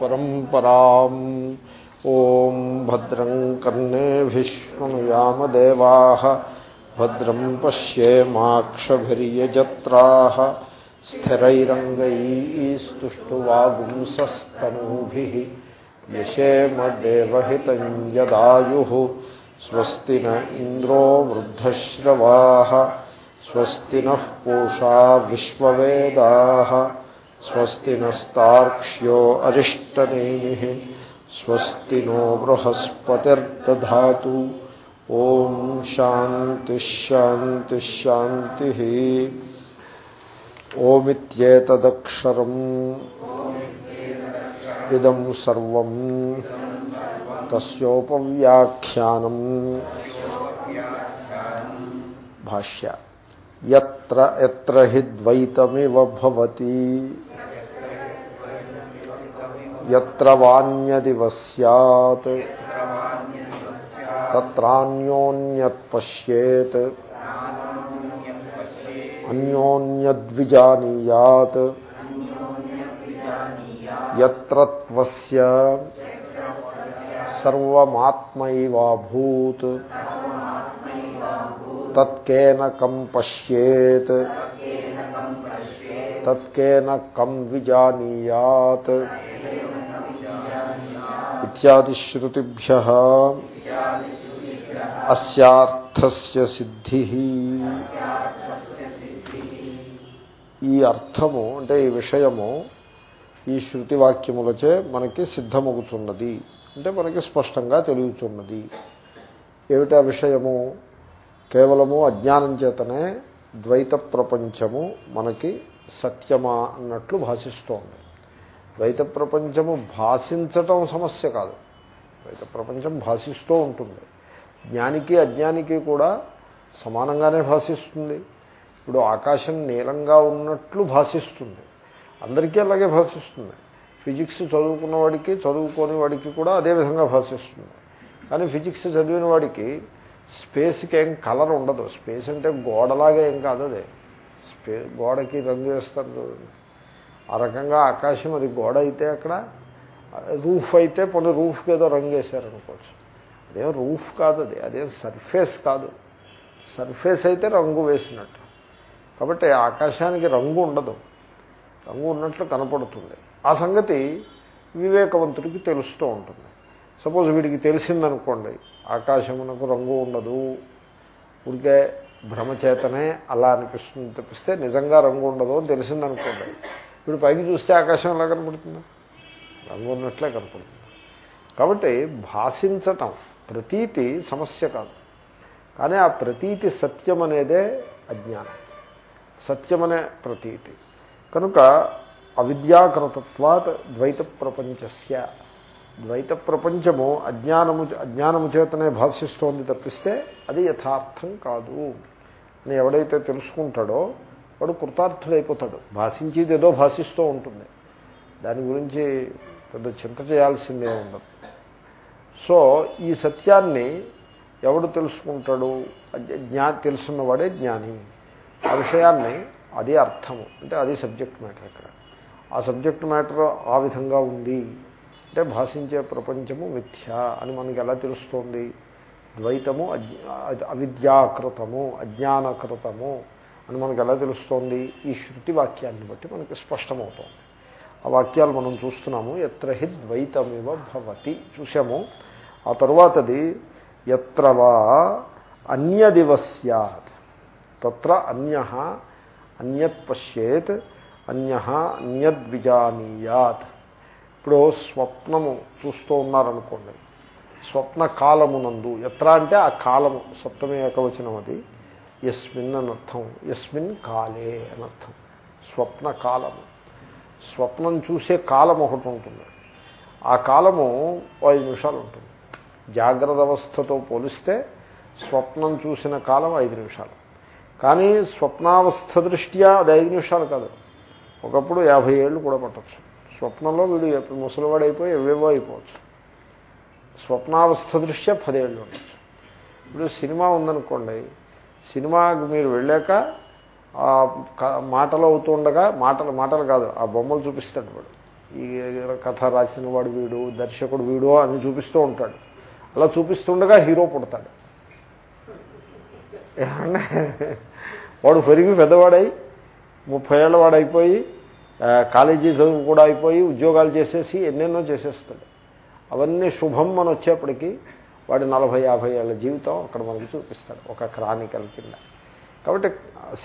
गुरुपरम्पराम् ॐ भद्रं कर्णेभिष्णुयामदेवाः भद्रं पश्येमाक्षभिर्यजत्राः। स्थिरैरङ्गैस्तुष्टुवागुंसस्तनूभिः। यशेमदेवहितं यदायुः स्वस्ति न इन्द्रो वृद्धश्रवाः। स्वस्ति नः पूषा विश्ववेदाः। स्वस्ति नस्तार्क्ष्यो अरिष्टनेमिः स्वस्ति नो बृहस्पतिर्दधातु। ॐ शान्तिश्शान्तिश्शान्तिः ओमित्येतदक्षरम्। इदं सर्वं तस्योपव्याख्यानम्। भाष्य। यत्र यत्र हि द्वैतमिव भवति। यत्र वान्यदिव स्यात् तत्रान्योन्यत् अन्योन्यद्विजानीयात्। यत्र त्वस्य सर्वमात्मैवाभूत् తత్కేన కం పశ్యేత్. తత్కేన కం విజానీయాత్. ఇత్యాదిశ్రుతిభ్య అస్యార్థస్య సిద్ధి. ఈ అర్థము అంటే ఈ విషయము ఈ శృతి వాక్యములచే మనకి సిద్ధమవుతున్నది అంటే మనకి స్పష్టంగా తెలుగుతున్నది. ఏమిటా విషయము? కేవలము అజ్ఞానం చేతనే ద్వైత ప్రపంచము మనకి సత్యమా అన్నట్లు భాషిస్తోంది. ద్వైత ప్రపంచము భాషించటం సమస్య కాదు. ద్వైత ప్రపంచం భాషిస్తూ ఉంటుంది. జ్ఞానికి అజ్ఞానికి కూడా సమానంగానే భాషిస్తుంది. ఇప్పుడు ఆకాశం నీలంగా ఉన్నట్లు భాషిస్తుంది. అందరికీ అలాగే భాషిస్తుంది. ఫిజిక్స్ చదువుకున్న వాడికి చదువుకోని వాడికి కూడా అదే విధంగా భాషిస్తుంది. కానీ ఫిజిక్స్ చదివిన వాడికి స్పేస్కి ఏం కలర్ ఉండదు. స్పేస్ అంటే గోడలాగా ఏం కాదు అదే. స్పే గోడకి రంగు వేస్తారు చూడండి. ఆ రకంగా ఆకాశం అది గోడ అయితే అక్కడ రూఫ్ అయితే కొన్ని రూఫ్కి ఏదో రంగు వేశారనుకోవచ్చు. అదేం రూఫ్ కాదు అది. అదేం సర్ఫేస్ కాదు. సర్ఫేస్ అయితే రంగు వేసినట్టు. కాబట్టి ఆకాశానికి రంగు ఉండదు. రంగు ఉన్నట్లు కనపడుతుంది. ఆ సంగతి వివేకవంతుడికి తెలుస్తూ ఉంటుంది. సపోజ్ వీడికి తెలిసిందనుకోండి ఆకాశమునకు రంగు ఉండదు. ఊరికే భ్రమచేతనే అలా అనిపిస్తుంది తప్పిస్తే నిజంగా రంగు ఉండదు అని తెలిసిందనుకోండి. వీడు పైకి చూస్తే ఆకాశం ఎలా కనపడుతుంది? రంగు ఉన్నట్లే కనపడుతుంది. కాబట్టి భాషించటం ప్రతీతి సమస్య కాదు. కానీ ఆ ప్రతీతి సత్యం అనేదే అజ్ఞానం. సత్యమనే ప్రతీతి. కనుక అవిద్యాకృతత్వాత్ ద్వైత ప్రపంచస్య ద్వైత ప్రపంచము అజ్ఞానము అజ్ఞానము చేతనే భాషిస్తోంది తప్పిస్తే అది యథార్థం కాదు. అని ఎవడైతే తెలుసుకుంటాడో వాడు కృతార్థుడైపోతాడు. భాషించేది ఏదో భాషిస్తూ ఉంటుంది. దాని గురించి పెద్ద చింత చేయాల్సిందే ఉండదు. సో ఈ సత్యాన్ని ఎవడు తెలుసుకుంటాడు? జ్ఞా తెలుసున్నవాడే జ్ఞాని. ఆ విషయాన్ని అది అర్థము. అంటే అది సబ్జెక్ట్ మ్యాటర్ ఇక్కడ. ఆ సబ్జెక్ట్ మ్యాటర్ ఆ విధంగా ఉంది. అంటే భాషించే ప్రపంచము మిథ్య అని మనకి ఎలా తెలుస్తోంది? ద్వైతము అవిద్యాకృతము అజ్ఞానకృతము అని మనకు ఎలా తెలుస్తోంది? ఈ శృతి వాక్యాన్ని బట్టి మనకి స్పష్టమవుతోంది. ఆ వాక్యాలు మనం చూస్తున్నాము. ఎత్ర హి ద్వైతమివ భవతి. చూసాము ఆ తరువాతది ఎత్రవా అన్యదివ సత్ తత్ర అన్య అన్యత్ పశ్యేత్ అన్య అన్యద్విజానీయాత్. ఇప్పుడు స్వప్నము చూస్తూ ఉన్నారనుకోండి. స్వప్న కాలమునందు. ఎత్ర అంటే ఆ కాలము. సప్తమే ఏకవచనం అది. ఎస్మిన్ అనర్థం ఎస్మిన్ కాలే అనర్థం స్వప్న కాలము. స్వప్నం చూసే కాలం ఒకటి ఉంటుంది. ఆ కాలము ఐదు నిమిషాలు ఉంటుంది. జాగ్రత్త అవస్థతో పోలిస్తే స్వప్నం చూసిన కాలం ఐదు నిమిషాలు. కానీ స్వప్నావస్థ దృష్ట్యా అది ఐదు నిమిషాలు కాదు. ఒకప్పుడు యాభై ఏళ్ళు కూడా పట్టచ్చు. స్వప్నంలో వీడు ముసలివాడు అయిపోయి ఎవేవో అయిపోవచ్చు. స్వప్నావస్థ దృష్ట్యా పదేళ్ళు ఉండొచ్చు. ఇప్పుడు సినిమా ఉందనుకోండి సినిమాకి మీరు వెళ్ళాక ఆ మాటలు అవుతుండగా మాటలు మాటలు కాదు ఆ బొమ్మలు చూపిస్తాడు వాడు. ఈ కథ రాసిన వాడు వీడు దర్శకుడు వీడు అని చూపిస్తూ ఉంటాడు. అలా చూపిస్తుండగా హీరో పుడతాడు. వాడు పెరిగి పెద్దవాడై ముప్పై ఏళ్ళ వాడైపోయి అయిపోయి కాలేజీ చదువు కూడా అయిపోయి ఉద్యోగాలు చేసేసి ఎన్నెన్నో చేసేస్తాడు. అవన్నీ శుభం అని వచ్చేప్పటికీ వాడి నలభై యాభై ఏళ్ళ జీవితం అక్కడ మనకి చూపిస్తాడు ఒక క్రానికల్ కింద. కాబట్టి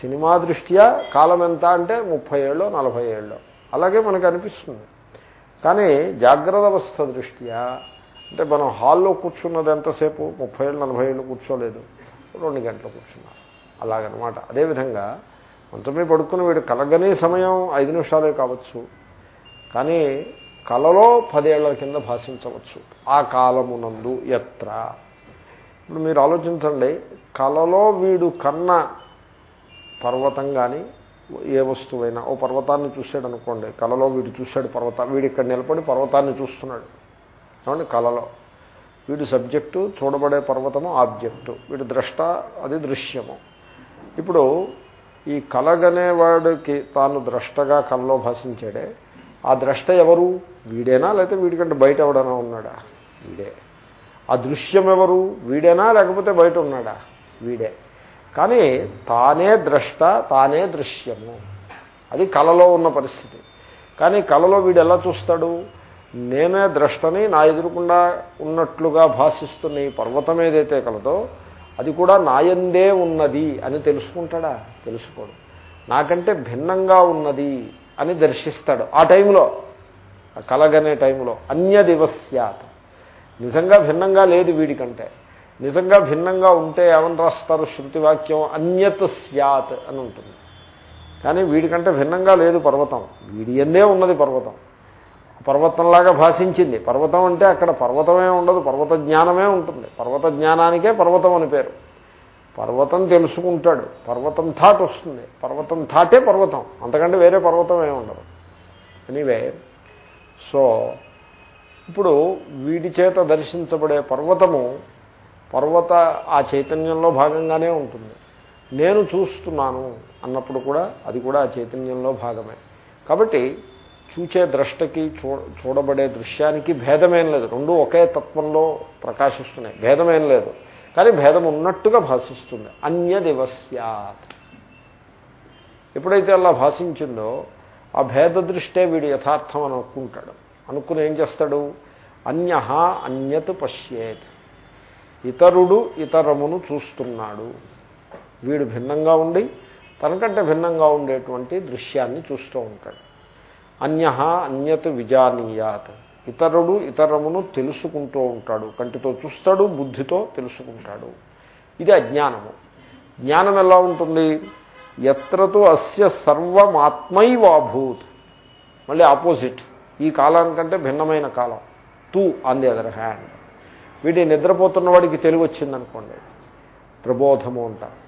సినిమా దృష్ట్యా కాలం ఎంత అంటే ముప్పై ఏళ్ళు నలభై ఏళ్ళు. అలాగే మనకు అనిపిస్తుంది. కానీ జాగ్రత్త అవస్థ దృష్ట్యా అంటే మనం హాల్లో కూర్చున్నది ఎంతసేపు? ముప్పై ఏళ్ళు నలభై ఏళ్ళు కూర్చోలేదు. రెండు గంటలు కూర్చున్నారు. అలాగనమాట. అదేవిధంగా మంచమే పడుకుని వీడు కలగనే సమయం ఐదు నిమిషాలే కావచ్చు. కానీ కలలో పదేళ్ళ కింద భాషించవచ్చు. ఆ కాలమునందు ఎత్ర. ఇప్పుడు మీరు ఆలోచించండి కలలో వీడు కన్న పర్వతం కానీ ఏ వస్తువైనా ఓ పర్వతాన్ని చూశాడు అనుకోండి కలలో వీడు చూశాడు పర్వతం వీడు ఇక్కడ నిలబడి పర్వతాన్ని చూస్తున్నాడు. ఏమండి? కలలో. వీడు సబ్జెక్టు చూడబడే పర్వతము ఆబ్జెక్టు. వీడు ద్రష్ట అది దృశ్యము. ఇప్పుడు ఈ కలగనేవాడికి తాను ద్రష్టగా కలలో భాషించాడే. ఆ ద్రష్ట ఎవరు? వీడేనా? లేకపోతే వీడికంటే బయట ఎవడైనా ఉన్నాడా? వీడే. ఆ దృశ్యం ఎవరు? వీడేనా? లేకపోతే బయట ఉన్నాడా? వీడే. కానీ తానే ద్రష్ట తానే దృశ్యము. అది కలలో ఉన్న పరిస్థితి. కానీ కలలో వీడు ఎలా చూస్తాడు? నేనే ద్రష్టని నా ఎదురుకుండా ఉన్నట్లుగా భాషిస్తున్న ఈ పర్వతం ఏదైతే కలదో అది కూడా నాయందే ఉన్నది అని తెలుసుకుంటాడా? తెలుసుకోడు. నాకంటే భిన్నంగా ఉన్నది అని దర్శిస్తాడు. ఆ టైంలో కలగనే టైంలో అన్యదివస్యాత్. నిజంగా భిన్నంగా లేదు వీడికంటే. నిజంగా భిన్నంగా ఉంటే ఏమని రాస్తారు? శృతివాక్యం అన్యత్ స్యాత్ అని ఉంటుంది. కానీ వీడికంటే భిన్నంగా లేదు పర్వతం. వీడి ఎందే ఉన్నది పర్వతం. పర్వతంలాగా భాషించింది. పర్వతం అంటే అక్కడ పర్వతమే ఉండదు పర్వత జ్ఞానమే ఉంటుంది. పర్వత జ్ఞానానికే పర్వతం అని పేరు. పర్వతం తెలుసుకుంటాడు. పర్వతం థాట్ వస్తుంది. పర్వతం థాటే పర్వతం. అంతకంటే వేరే పర్వతం ఏమి ఉండదు. ఎనీవే సో ఇప్పుడు వీడి చేత దర్శించబడే పర్వతము పర్వత ఆ చైతన్యంలో భాగంగానే ఉంటుంది. నేను చూస్తున్నాను అన్నప్పుడు కూడా అది కూడా ఆ చైతన్యంలో భాగమే. కాబట్టి చూచే ద్రష్టకి చూ చూడబడే దృశ్యానికి భేదమేం లేదు. రెండు ఒకే తత్వంలో ప్రకాశిస్తున్నాయి. భేదమేం లేదు. కానీ భేదం ఉన్నట్టుగా భాషిస్తుంది. అన్యదివస్యాత్. ఎప్పుడైతే అలా భాషించిందో ఆ భేద దృష్టే వీడు యథార్థం అని అనుకుంటాడు. అనుకుని ఏం చేస్తాడు? అన్య అన్యత్ పశ్యేత్. ఇతరుడు ఇతరమును చూస్తున్నాడు. వీడు భిన్నంగా ఉండి తనకంటే భిన్నంగా ఉండేటువంటి దృశ్యాన్ని చూస్తూ ఉంటాడు. అన్య అన్యత్ విజానీయాత్. ఇతరుడు ఇతరమును తెలుసుకుంటూ ఉంటాడు. కంటితో చూస్తాడు బుద్ధితో తెలుసుకుంటాడు. ఇది అజ్ఞానము. జ్ఞానం ఎలా ఉంటుంది? ఎత్రతో అస్య సర్వమాత్మైవాభూత్. మళ్ళీ ఆపోజిట్. ఈ కాలానికంటే భిన్నమైన కాలం. తూ ఆన్ ది అదర్ హ్యాండ్ వీడి నిద్రపోతున్న వాడికి తెలివి వచ్చిందనుకోండి. ప్రబోధము అంటారు.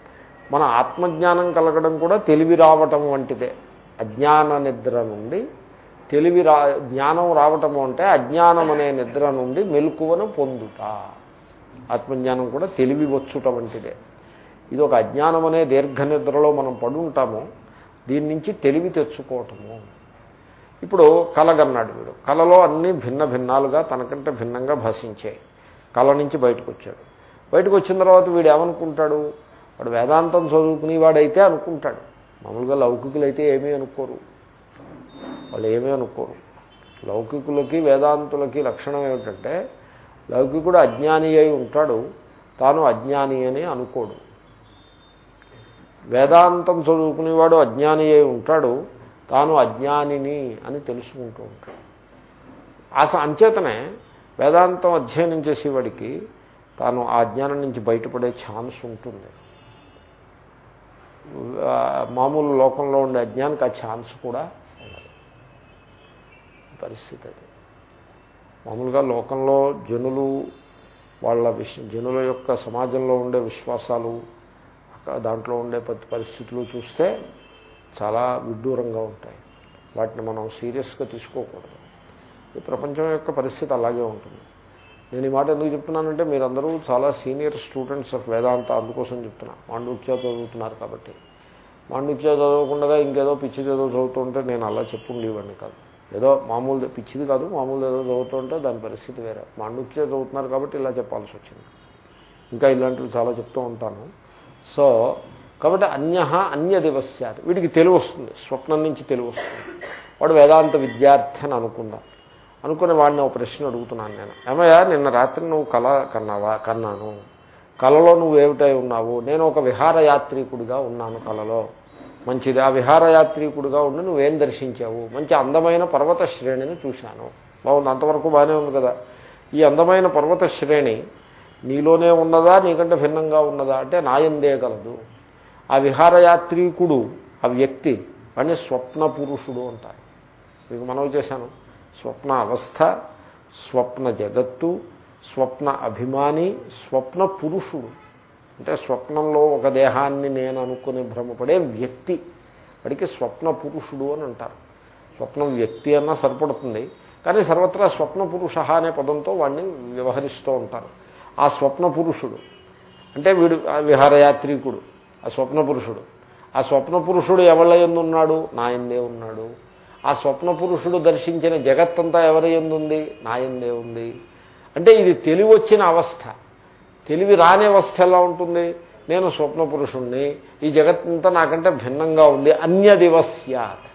మన ఆత్మజ్ఞానం కలగడం కూడా తెలివి రావటం వంటిదే. అజ్ఞాన నిద్ర నుండి తెలివి రా జ్ఞానం రావటము అంటే అజ్ఞానం అనే నిద్ర నుండి మెలకువను పొందుట. ఆత్మజ్ఞానం కూడా తెలివి వచ్చుట వంటిదే. ఇది ఒక అజ్ఞానం అనే దీర్ఘ నిద్రలో మనం పడుంటాము దీని నుంచి తెలివి తెచ్చుకోవటము. ఇప్పుడు కలగన్నాడు వీడు. కలలో అన్నీ భిన్న భిన్నాలుగా తనకంటే భిన్నంగా భాషించాయి కళ నుంచి బయటకు వచ్చాడు బయటకు వచ్చిన తర్వాత వీడు ఏమనుకుంటాడు? వాడు వేదాంతం చదువుకునేవాడైతే అనుకుంటాడు. మామూలుగా లౌకికులు అయితే ఏమీ అనుకోరు. వాళ్ళు ఏమీ అనుకోరు. లౌకికులకి వేదాంతులకి లక్షణం ఏమిటంటే లౌకికుడు అజ్ఞాని అయి ఉంటాడు తాను అజ్ఞాని అని అనుకోడు. వేదాంతం చదువుకునేవాడు అజ్ఞాని అయి ఉంటాడు తాను అజ్ఞానిని అని తెలుసుకుంటూ ఉంటాడు. ఆ అంచేతనే వేదాంతం అధ్యయనం చేసేవాడికి తాను ఆ అజ్ఞానం నుంచి బయటపడే ఛాన్స్ ఉంటుంది. మామూలు లోకంలో ఉండే అజ్ఞానికి ఆ ఛాన్స్ కూడా ఉండదు. పరిస్థితి అది. మామూలుగా లోకంలో జనులు వాళ్ళ విష జనుల యొక్క సమాజంలో ఉండే విశ్వాసాలు దాంట్లో ఉండే పరిస్థితులు చూస్తే చాలా విడ్డూరంగా ఉంటాయి. వాటిని మనం సీరియస్గా తీసుకోకూడదు. ఈ ప్రపంచం యొక్క పరిస్థితి అలాగే ఉంటుంది. నేను ఈ మాట ఎందుకు చెప్తున్నానంటే మీరందరూ చాలా సీనియర్ స్టూడెంట్స్ ఆఫ్ వేదాంత అందుకోసం చెప్తున్నా. మాండుక్య చదువుతున్నారు కాబట్టి. మాండుక్య చదవకుండా ఇంకేదో పిచ్చి చదువు చదువుతుంటే నేను అలా చెప్పుండేవాడిని కాదు. ఏదో మామూలు పిచ్చిది కాదు మామూలు ఏదో చదువుతుంటే దాని పరిస్థితి వేరే. మాండుక్య చదువుతున్నారు కాబట్టి ఇలా చెప్పాల్సి వచ్చింది. ఇంకా ఇలాంటివి చాలా చెప్తూ ఉంటాను. సో కాబట్టి అన్య అన్య దివస్యాత్ వీడికి తెలివి వస్తుంది స్వప్నం నుంచి తెలివి వస్తుంది వాడు వేదాంత విద్యార్థి అని అనుకుందాం. అనుకుని వాడిని ఒక ప్రశ్న అడుగుతున్నాను నేను. ఏమయ్యా నిన్న రాత్రి నువ్వు కళ కన్నావా? కన్నాను. కళలో నువ్వు ఏమిటై ఉన్నావు? నేను ఒక విహారయాత్రికుడిగా ఉన్నాను కళలో. మంచిది. ఆ విహారయాత్రికుడిగా ఉండి నువ్వేం దర్శించావు? మంచి అందమైన పర్వత శ్రేణిని చూశాను. బాగుంది. అంతవరకు బాగానే ఉంది కదా. ఈ అందమైన పర్వత శ్రేణి నీలోనే ఉన్నదా? నీకంటే భిన్నంగా ఉన్నదా? అంటే నాయందే కలదు. ఆ విహారయాత్రికుడు ఆ వ్యక్తి వాడిని స్వప్న పురుషుడు అంటారు. మీకు మనవి చేశాను. స్వప్న అవస్థ స్వప్న జగత్తు స్వప్న అభిమాని స్వప్న పురుషుడు. అంటే స్వప్నంలో ఒక దేహాన్ని నేను అనుకుని భ్రమపడే వ్యక్తి. వాడికి స్వప్న పురుషుడు అని అంటారు. స్వప్నం వ్యక్తి అన్నా సరిపడుతుంది. కానీ సర్వత్రా స్వప్న పురుష అనే పదంతో వాడిని వ్యవహరిస్తూ ఉంటారు. ఆ స్వప్న పురుషుడు. అంటే వీడు ఆ విహారయాత్రికుడు. ఆ స్వప్న పురుషుడు. ఆ స్వప్న పురుషుడు ఎవళ్ళ ఎందు ఉన్నాడు? నా ఎందే ఉన్నాడు? ఆ స్వప్న పురుషుడు దర్శించిన జగత్తంతా ఎవరి ఎందుంది? నా ఎందే ఉంది. అంటే ఇది తెలివి వచ్చిన అవస్థ. తెలివి రాని అవస్థ ఎలా ఉంటుంది? నేను స్వప్న పురుషుణ్ణి ఈ జగత్తంతా నాకంటే భిన్నంగా ఉంది. అన్యదివస్యాత్.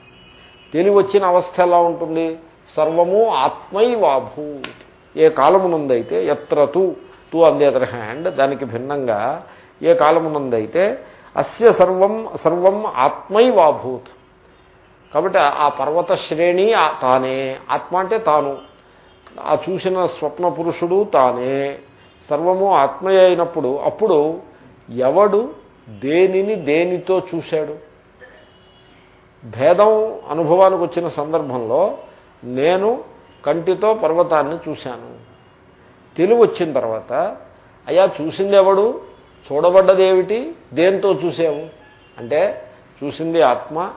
తెలివి వచ్చిన అవస్థ ఎలా ఉంటుంది? సర్వము ఆత్మైవాభూత్ ఏ కాలమునందైతే ఎత్ర తు తు ఆన్ ది అదర్ హ్యాండ్ దానికి భిన్నంగా ఏ కాలమునందైతే అస్య సర్వం సర్వం ఆత్మైవాభూత్ కాబట్టి ఆ పర్వత శ్రేణి తానే. ఆత్మ అంటే తాను. ఆ చూసిన స్వప్న పురుషుడు తానే. సర్వము ఆత్మయ అయినప్పుడు అప్పుడు ఎవడు దేనిని దేనితో చూశాడు? భేదం అనుభవానికి వచ్చిన సందర్భంలో నేను కంటితో పర్వతాన్ని చూశాను. తెలివి వచ్చిన తర్వాత అయ్యా చూసింది ఎవడు చూడబడ్డది దేంతో చూసావు అంటే చూసింది ఆత్మ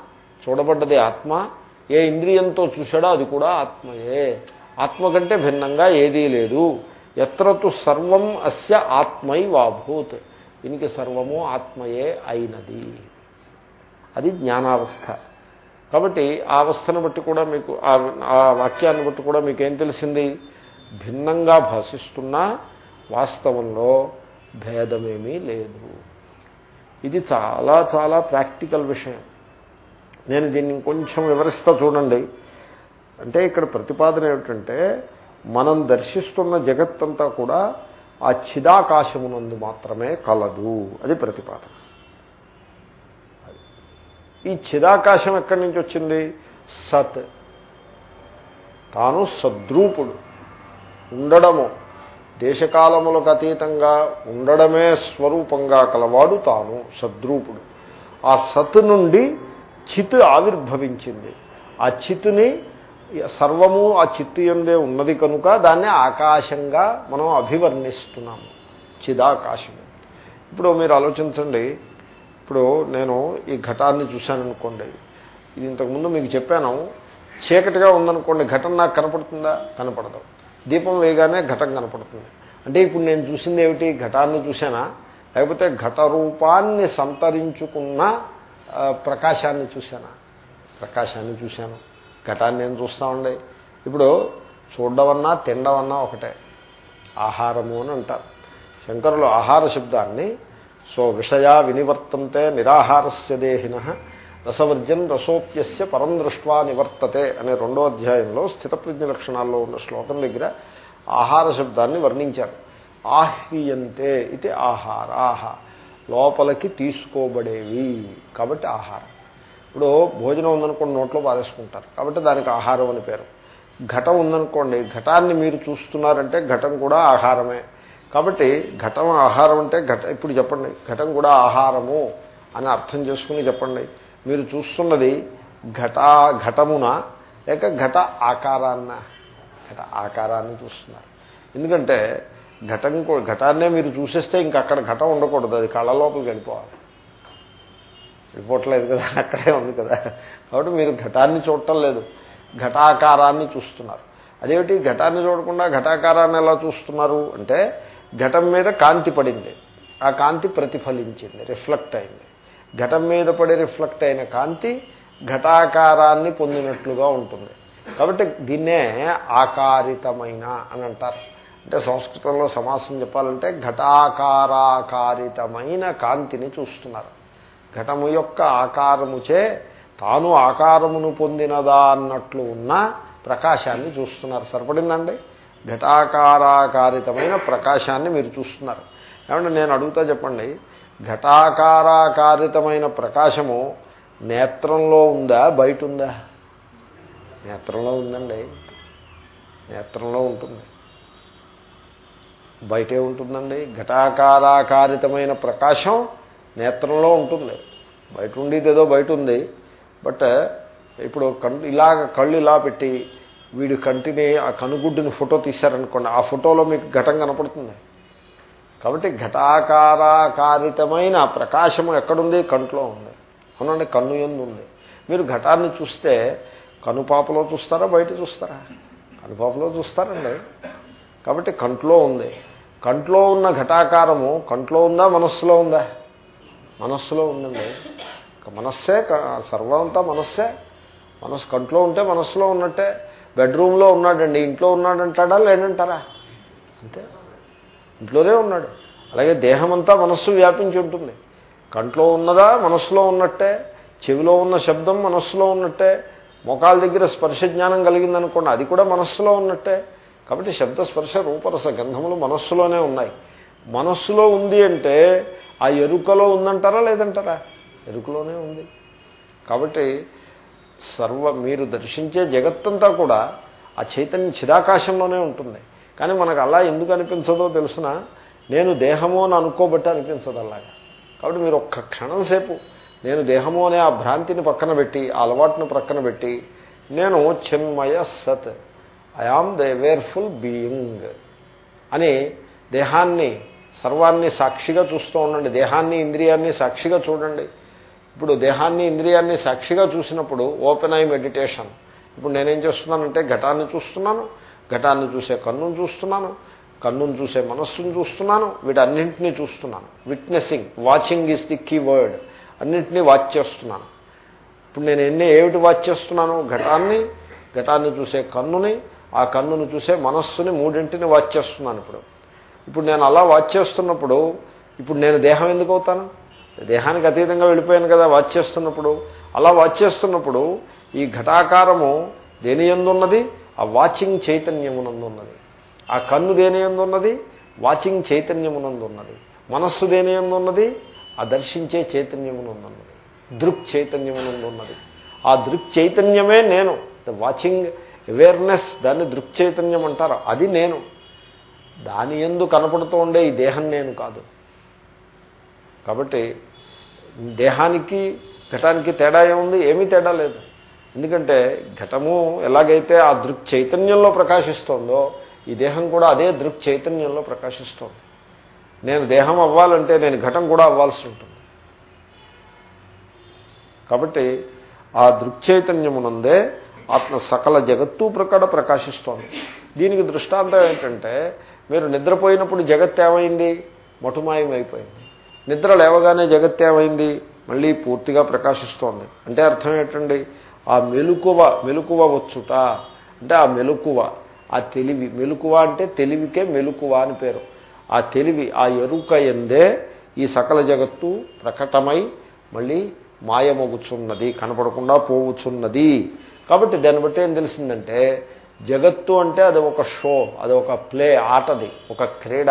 చూడబడ్డది ఆత్మ ఏ ఇంద్రియంతో చూశాడో అది కూడా ఆత్మయే. ఆత్మ కంటే భిన్నంగా ఏదీ లేదు. ఎత్రతు సర్వం అస్య ఆత్మై వాభూత్. దీనికి సర్వము ఆత్మయే అయినది. అది జ్ఞానావస్థ. కాబట్టి ఆ అవస్థను బట్టి కూడా మీకు ఆ- ఆ వాక్యాన్ని బట్టి కూడా మీకేం తెలిసింది? భిన్నంగా భాషిస్తున్నా వాస్తవంలో భేదమేమీ లేదు. ఇది చాలా చాలా ప్రాక్టికల్ విషయం. నేను దీన్ని ఇంకొంచెం వివరిస్తా చూడండి. అంటే ఇక్కడ ప్రతిపాదన ఏమిటంటే మనం దర్శిస్తున్న జగత్తంతా కూడా ఆ చిదాకాశమునందు మాత్రమే కలదు. అది ప్రతిపాదన. ఈ చిదాకాశం ఎక్కడి నుంచి వచ్చింది? సత్. తాను సద్రూపుడు. ఉండడము. దేశకాలములకు అతీతంగా ఉండడమే స్వరూపంగా కలవాడు తాను సద్రూపుడు. ఆ సత్ నుండి చిత్ ఆవిర్భవించింది. ఆ చిత్తుని సర్వము ఆ చిత్తు ఎందే ఉన్నది కనుక దాన్ని ఆకాశంగా మనం అభివర్ణిస్తున్నాము చిదాకాశము. ఇప్పుడు మీరు ఆలోచించండి. ఇప్పుడు నేను ఈ ఘటాన్ని చూశాననుకోండి. ఇది ఇంతకుముందు మీకు చెప్పాను. చీకటిగా ఉందనుకోండి ఘటన నాకు కనపడుతుందా? కనపడదు. దీపం వేయగానే ఘటం కనపడుతుంది. అంటే ఇప్పుడు నేను చూసింది ఏమిటి? ఘటాన్ని చూశానా? లేకపోతే ఘట రూపాన్ని సంతరించుకున్న ప్రకాశాన్ని చూశానా? ప్రకాశాన్ని చూశాను. ఘటాన్ని నేను చూస్తామండి ఇప్పుడు చూడవన్నా తినడమన్నా ఒకటే. ఆహారము అని అంటారు. శంకరులు ఆహార శబ్దాన్ని సో విషయా వినివర్తంతే నిరాహారస్య దేహిన రసవర్జన్ రసోప్యస్య పరం దృష్ట్వా నివర్తతే అనే రెండో అధ్యాయంలో స్థితప్రజ్ఞ లక్షణాల్లో ఉన్న శ్లోకం దగ్గర ఆహార శబ్దాన్ని వర్ణించారు. ఆహ్రియంతే ఇది ఆహారాహ. లోపలికి తీసుకోబడేవి. కాబట్టి ఆహారం. ఇప్పుడు భోజనం ఉందనుకోండి నోట్లో పారేసుకుంటారు. కాబట్టి దానికి ఆహారం అని పేరు. ఘటం ఉందనుకోండి ఘటాన్ని మీరు చూస్తున్నారంటే ఘటం కూడా ఆహారమే. కాబట్టి ఘటం ఆహారం అంటే ఘట ఇప్పుడు చెప్పండి ఘటం కూడా ఆహారము అని అర్థం చేసుకుని చెప్పండి. మీరు చూస్తున్నది ఘటా ఘటమున లేక ఘట ఆకారాన్న ఘట ఆకారాన్ని చూస్తున్నారు. ఎందుకంటే ఘటం ఘటాన్నే మీరు చూసేస్తే ఇంక అక్కడ ఘటం ఉండకూడదు. అది కళ్ళ లోపలికి వెళ్ళిపోవాలి వెళ్ళిపోవట్లేదు కదా అక్కడే ఉంది కదా. కాబట్టి మీరు ఘటాన్ని చూడటం లేదు. ఘటాకారాన్ని చూస్తున్నారు. అదేమిటి? ఘటాన్ని చూడకుండా ఘటాకారాన్ని ఎలా చూస్తున్నారు? అంటే ఘటం మీద కాంతి పడింది. ఆ కాంతి ప్రతిఫలించింది రిఫ్లెక్ట్ అయింది. ఘటం మీద పడి రిఫ్లెక్ట్ అయిన కాంతి ఘటాకారాన్ని పొందినట్లుగా ఉంటుంది. కాబట్టి దీన్నే ఆకారితమైన అని అంటారు. అంటే సంస్కృతంలో సమాసం చెప్పాలంటే ఘటాకారాకారితమైన కాంతిని చూస్తున్నారు. ఘటము యొక్క ఆకారముచే తాను ఆకారమును పొందినదా అన్నట్లు ఉన్న ప్రకాశాన్ని చూస్తున్నారు. సరిపడిందండి? ఘటాకారాకారితమైన ప్రకాశాన్ని మీరు చూస్తున్నారు. ఏమంటే నేను అడుగుతా చెప్పండి. ఘటాకారాకారితమైన ప్రకాశము నేత్రంలో ఉందా బయట ఉందా? నేత్రంలో ఉందండి. నేత్రంలో ఉంటుంది. బయటే ఉంటుందండి. ఘటాకారాకారితమైన ప్రకాశం నేత్రంలో ఉంటుంది. బయట ఉండేది ఏదో బయట ఉంది బట్ ఇప్పుడు కళ్ళు ఇలాగ కళ్ళు ఇలా పెట్టి వీడి కంటిని ఆ కనుగుడ్డుని ఫోటో తీశారనుకోండి ఆ ఫోటోలో మీకు ఘటం కనపడుతుంది. కాబట్టి ఘటాకారాకారితమైన ప్రకాశం ఎక్కడుంది? కంట్లో ఉంది. అవునండి కన్ను ఎందు ఉంది. మీరు ఘటాన్ని చూస్తే కనుపాపలో చూస్తారా బయట చూస్తారా? కనుపాపలో చూస్తారండి. కాబట్టి కంట్లో ఉంది. కంట్లో ఉన్న ఘటాకారము కంట్లో ఉందా మనస్సులో ఉందా? మనస్సులో ఉందండి. మనస్సే సర్వంతా మనస్సే. మనస్సు కంట్లో ఉంటే మనస్సులో ఉన్నట్టే. బెడ్రూమ్లో ఉన్నాడండి ఇంట్లో ఉన్నాడంటాడా లేనంటారా అంతే. ఇంట్లోనే ఉన్నాడు. అలాగే దేహమంతా మనస్సు వ్యాపించి ఉంటుంది. కంట్లో ఉన్నదా మనస్సులో ఉన్నట్టే. చెవిలో ఉన్న శబ్దం మనస్సులో ఉన్నట్టే. మోకాల దగ్గర స్పర్శ జ్ఞానం కలిగిందనుకోండి అది కూడా మనస్సులో ఉన్నట్టే. కాబట్టి శబ్ద స్పర్శ రూపరస గంధములు మనస్సులోనే ఉన్నాయి. మనస్సులో ఉంది అంటే ఆ ఎరుకలో ఉందంటారా లేదంటారా? ఎరుకలోనే ఉంది. కాబట్టి సర్వ మీరు దర్శించే జగత్తంతా కూడా ఆ చైతన్య చిదాకాశంలోనే ఉంటుంది. కానీ మనకు అలా ఎందుకు అనిపించదో తెలుసిన? నేను దేహము అని అనుకోబట్టి అనిపించదు అలాగా. కాబట్టి మీరు ఒక్క క్షణం సేపు నేను దేహము అనే ఆ భ్రాంతిని పక్కన పెట్టి ఆ అలవాటును పక్కన పెట్టి నేను చిన్మయ సత్ ఐఆమ్ ద వేర్ఫుల్ బీయింగ్ అని దేహాన్ని సర్వాన్ని సాక్షిగా చూస్తూ ఉండండి. దేహాన్ని ఇంద్రియాన్ని సాక్షిగా చూడండి. ఇప్పుడు దేహాన్ని ఇంద్రియాన్ని సాక్షిగా చూసినప్పుడు ఓపెన్ ఐ మెడిటేషన్. ఇప్పుడు నేనేం చేస్తున్నానంటే ఘటాన్ని చూస్తున్నాను ఘటాన్ని చూసే కన్నును చూస్తున్నాను కన్నును చూసే మనస్సును చూస్తున్నాను వీటన్నింటినీ చూస్తున్నాను. Witnessing watching is the key word అన్నింటినీ వాచ్ చేస్తున్నాను. ఇప్పుడు నేను ఎన్ని ఏమిటి వాచ్ చేస్తున్నాను? ఘటాన్ని ఘటాన్ని చూసే కన్నుని ఆ కన్నును చూసే మనస్సుని మూడింటిని వాచ్ చేస్తున్నాను ఇప్పుడు. ఇప్పుడు నేను అలా వాచ్ చేస్తున్నప్పుడు ఇప్పుడు నేను దేహం ఎందుకు అవుతాను? దేహానికి అతీతంగా వెళ్ళిపోయాను కదా వాచ్ చేస్తున్నప్పుడు. అలా వాచ్ చేస్తున్నప్పుడు ఈ ఘటాకారము దేని ఎందున్నది? ఆ వాచింగ్ చైతన్యమునందున్నది. ఆ కన్ను దేని ఎందున్నది? వాచింగ్ చైతన్యమునందున్నది. మనస్సు దేని ఎందున్నది? ఆ దర్శించే చైతన్యమునందున్నది. దృక్ చైతన్యమునందున్నది. ఆ దృక్ చైతన్యమే నేను. ద వాచింగ్ అవేర్నెస్ దాన్ని దృక్ చైతన్యం అంటారు. అది నేను. దాని ఎందు కనపడుతూ ఉండే ఈ దేహం నేను కాదు. కాబట్టి దేహానికి ఘటానికి తేడా ఏముంది? ఏమీ తేడా లేదు. ఎందుకంటే ఘటము ఎలాగైతే ఆ దృక్ చైతన్యంలో ప్రకాశిస్తోందో ఈ దేహం కూడా అదే దృక్ చైతన్యంలో ప్రకాశిస్తోంది. నేను దేహం అవ్వాలంటే నేను ఘటం కూడా అవ్వాల్సి ఉంటుంది. కాబట్టి ఆ దృక్చైతన్యమునందే ఆత్మ సకల జగత్తు ప్రకట ప్రకాశిస్తోంది. దీనికి దృష్టాంతం ఏంటంటే మీరు నిద్రపోయినప్పుడు జగత్ ఏమైంది? మటుమాయమైపోయింది. నిద్ర లేవగానే జగత్ ఏమైంది? మళ్ళీ పూర్తిగా ప్రకాశిస్తోంది. అంటే అర్థం ఏంటండి? ఆ మెలుకువ మెలుకువ వచ్చుట. అంటే ఆ మెలుకువ ఆ తెలివి. మెలుకువ అంటే తెలివికే మెలుకువ అని పేరు. ఆ తెలివి ఆ ఎరుక ఎందే ఈ సకల జగత్తు ప్రకటమై మళ్ళీ మాయమొగుచున్నది కనపడకుండా పోవుచున్నది. కాబట్టి దాన్ని బట్టి ఏం తెలిసిందంటే జగత్తు అంటే అది ఒక షో అది ఒక ప్లే ఆటది ఒక క్రీడ.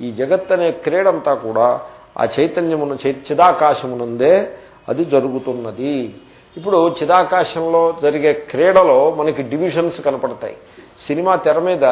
ఈ జగత్ అనే క్రీడంతా కూడా ఆ చైతన్యమును చిదాకాశమునందే అది జరుగుతున్నది. ఇప్పుడు చిదాకాశంలో జరిగే క్రీడలో మనకి డివిజన్స్ కనపడతాయి. సినిమా తెర మీద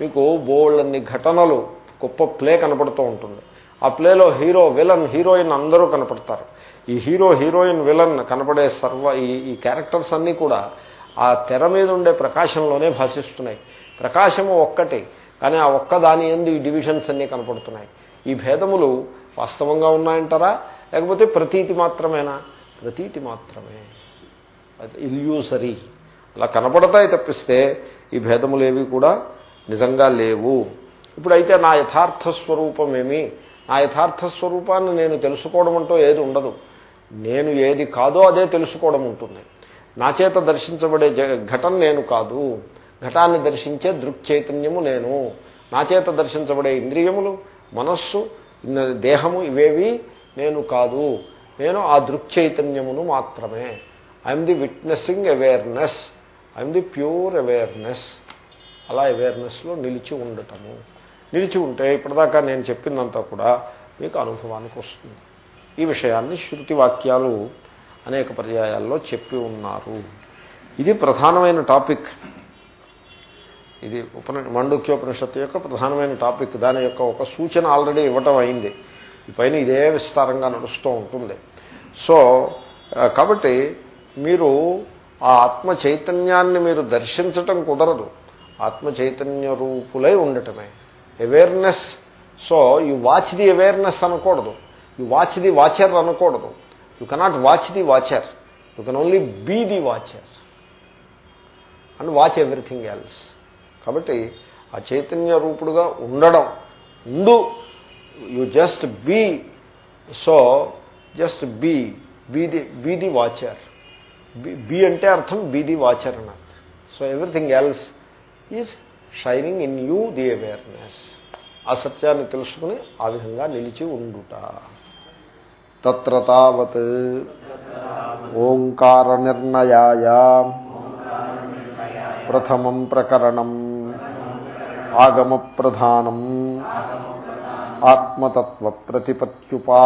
మీకు బోళ్ళన్ని ఘటనలు గొప్ప ప్లే కనపడుతూ ఉంటుంది. ఆ ప్లేలో హీరో విలన్ హీరోయిన్ అందరూ కనపడతారు. ఈ హీరో హీరోయిన్ విలన్ కనపడే సర్వ ఈ ఈ క్యారెక్టర్స్ అన్నీ కూడా ఆ తెర మీద ఉండే ప్రకాశంలోనే భాషిస్తున్నాయి. ప్రకాశము ఒక్కటి కానీ ఆ ఒక్క దాని ఎందు ఈ డివిజన్స్ అన్నీ కనపడుతున్నాయి. ఈ భేదములు వాస్తవంగా ఉన్నాయంటారా? లేకపోతే ప్రతీతి మాత్రమేనా? ప్రతీతి మాత్రమే. ఇల్యూసరీ అలా కనపడతాయి తప్పిస్తే ఈ భేదములేవి కూడా నిజంగా లేవు. ఇప్పుడైతే నా యథార్థ స్వరూపమేమి? నా యథార్థ స్వరూపాన్ని నేను తెలుసుకోవడం అంటూ ఏది ఉండదు నేను ఏది కాదో అదే తెలుసుకోవడం ఉంటుంది. నా చేత దర్శించబడే ఘటన నేను కాదు. ఘటాన్ని దర్శించే దృక్చైతన్యము నేను. నా చేత దర్శించబడే ఇంద్రియములు మనస్సు దేహము ఇవేవి నేను కాదు. నేను ఆ దృక్చైతన్యమును మాత్రమే. I'm the witnessing awareness I'm the pure awareness అలా అవేర్నెస్లో నిలిచి ఉండటము. నిలిచి ఉంటే ఇప్పటిదాకా నేను చెప్పిందంతా కూడా మీకు అనుభవానికి వస్తుంది. ఈ విషయాన్ని శృతి వాక్యాలు అనేక పర్యాయాల్లో చెప్పి ఉన్నారు. ఇది ప్రధానమైన టాపిక్. ఇది ఉపని మండుక్యోపనిషత్తు యొక్క ప్రధానమైన టాపిక్. దాని యొక్క ఒక సూచన ఆల్రెడీ ఇవ్వటం అయింది. ఈ పైన ఇదే విస్తారంగా నడుస్తూ ఉంటుంది. సో కాబట్టి మీరు ఆ ఆత్మ చైతన్యాన్ని మీరు దర్శించటం కుదరదు. ఆత్మ చైతన్య రూపులై ఉండటమే. Awareness so you watch the awareness అనకూడదు. యు వాచ్ ది వాచర్ అనకూడదు. You cannot watch the watcher you can only be the watcher and watch everything else కాబట్టి ఆ చైతన్య రూపుడుగా ఉండడం ఉండు. You just be so just be be the be the watcher be అంటే అర్థం be the watcher అన్నారు so everything else is shining in you the awareness ఆ సత్యాన్ని తెలుసుకుని ఆ విధంగా నిలిచి ఉండుట. తత్ర తావత్ ఓంకార నిర్ణయాయ ప్రథమం ప్రకరణం ఆగమ ప్రధానం ఆత్మతత్వ ప్రతిపత్యుపాయభూతం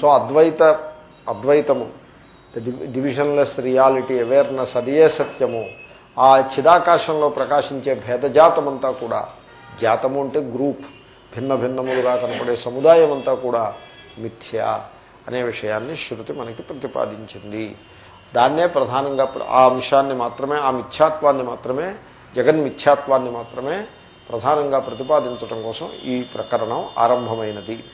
సో అద్వైత అద్వైతము డివిజన్లెస్ రియాలిటీ అవేర్నెస్ అదే సత్యము? ఆ చిదాకాశంలో ప్రకాశించే భేదజాతమంతా కూడా జాతము అంటే గ్రూప్. భిన్న భిన్నములుగా కనపడే సముదాయం అంతా కూడా మిథ్య అనే విషయాన్ని శృతి మనకి ప్రతిపాదించింది. దాన్నే ప్రధానంగా ఆ అంశాన్ని మాత్రమే ఆ మిథ్యాత్వాన్ని మాత్రమే జగన్మిథ్యాత్వాన్ని మాత్రమే ప్రధానంగా ప్రతిపాదించడం కోసం ఈ ప్రకరణం ఆరంభమైనది.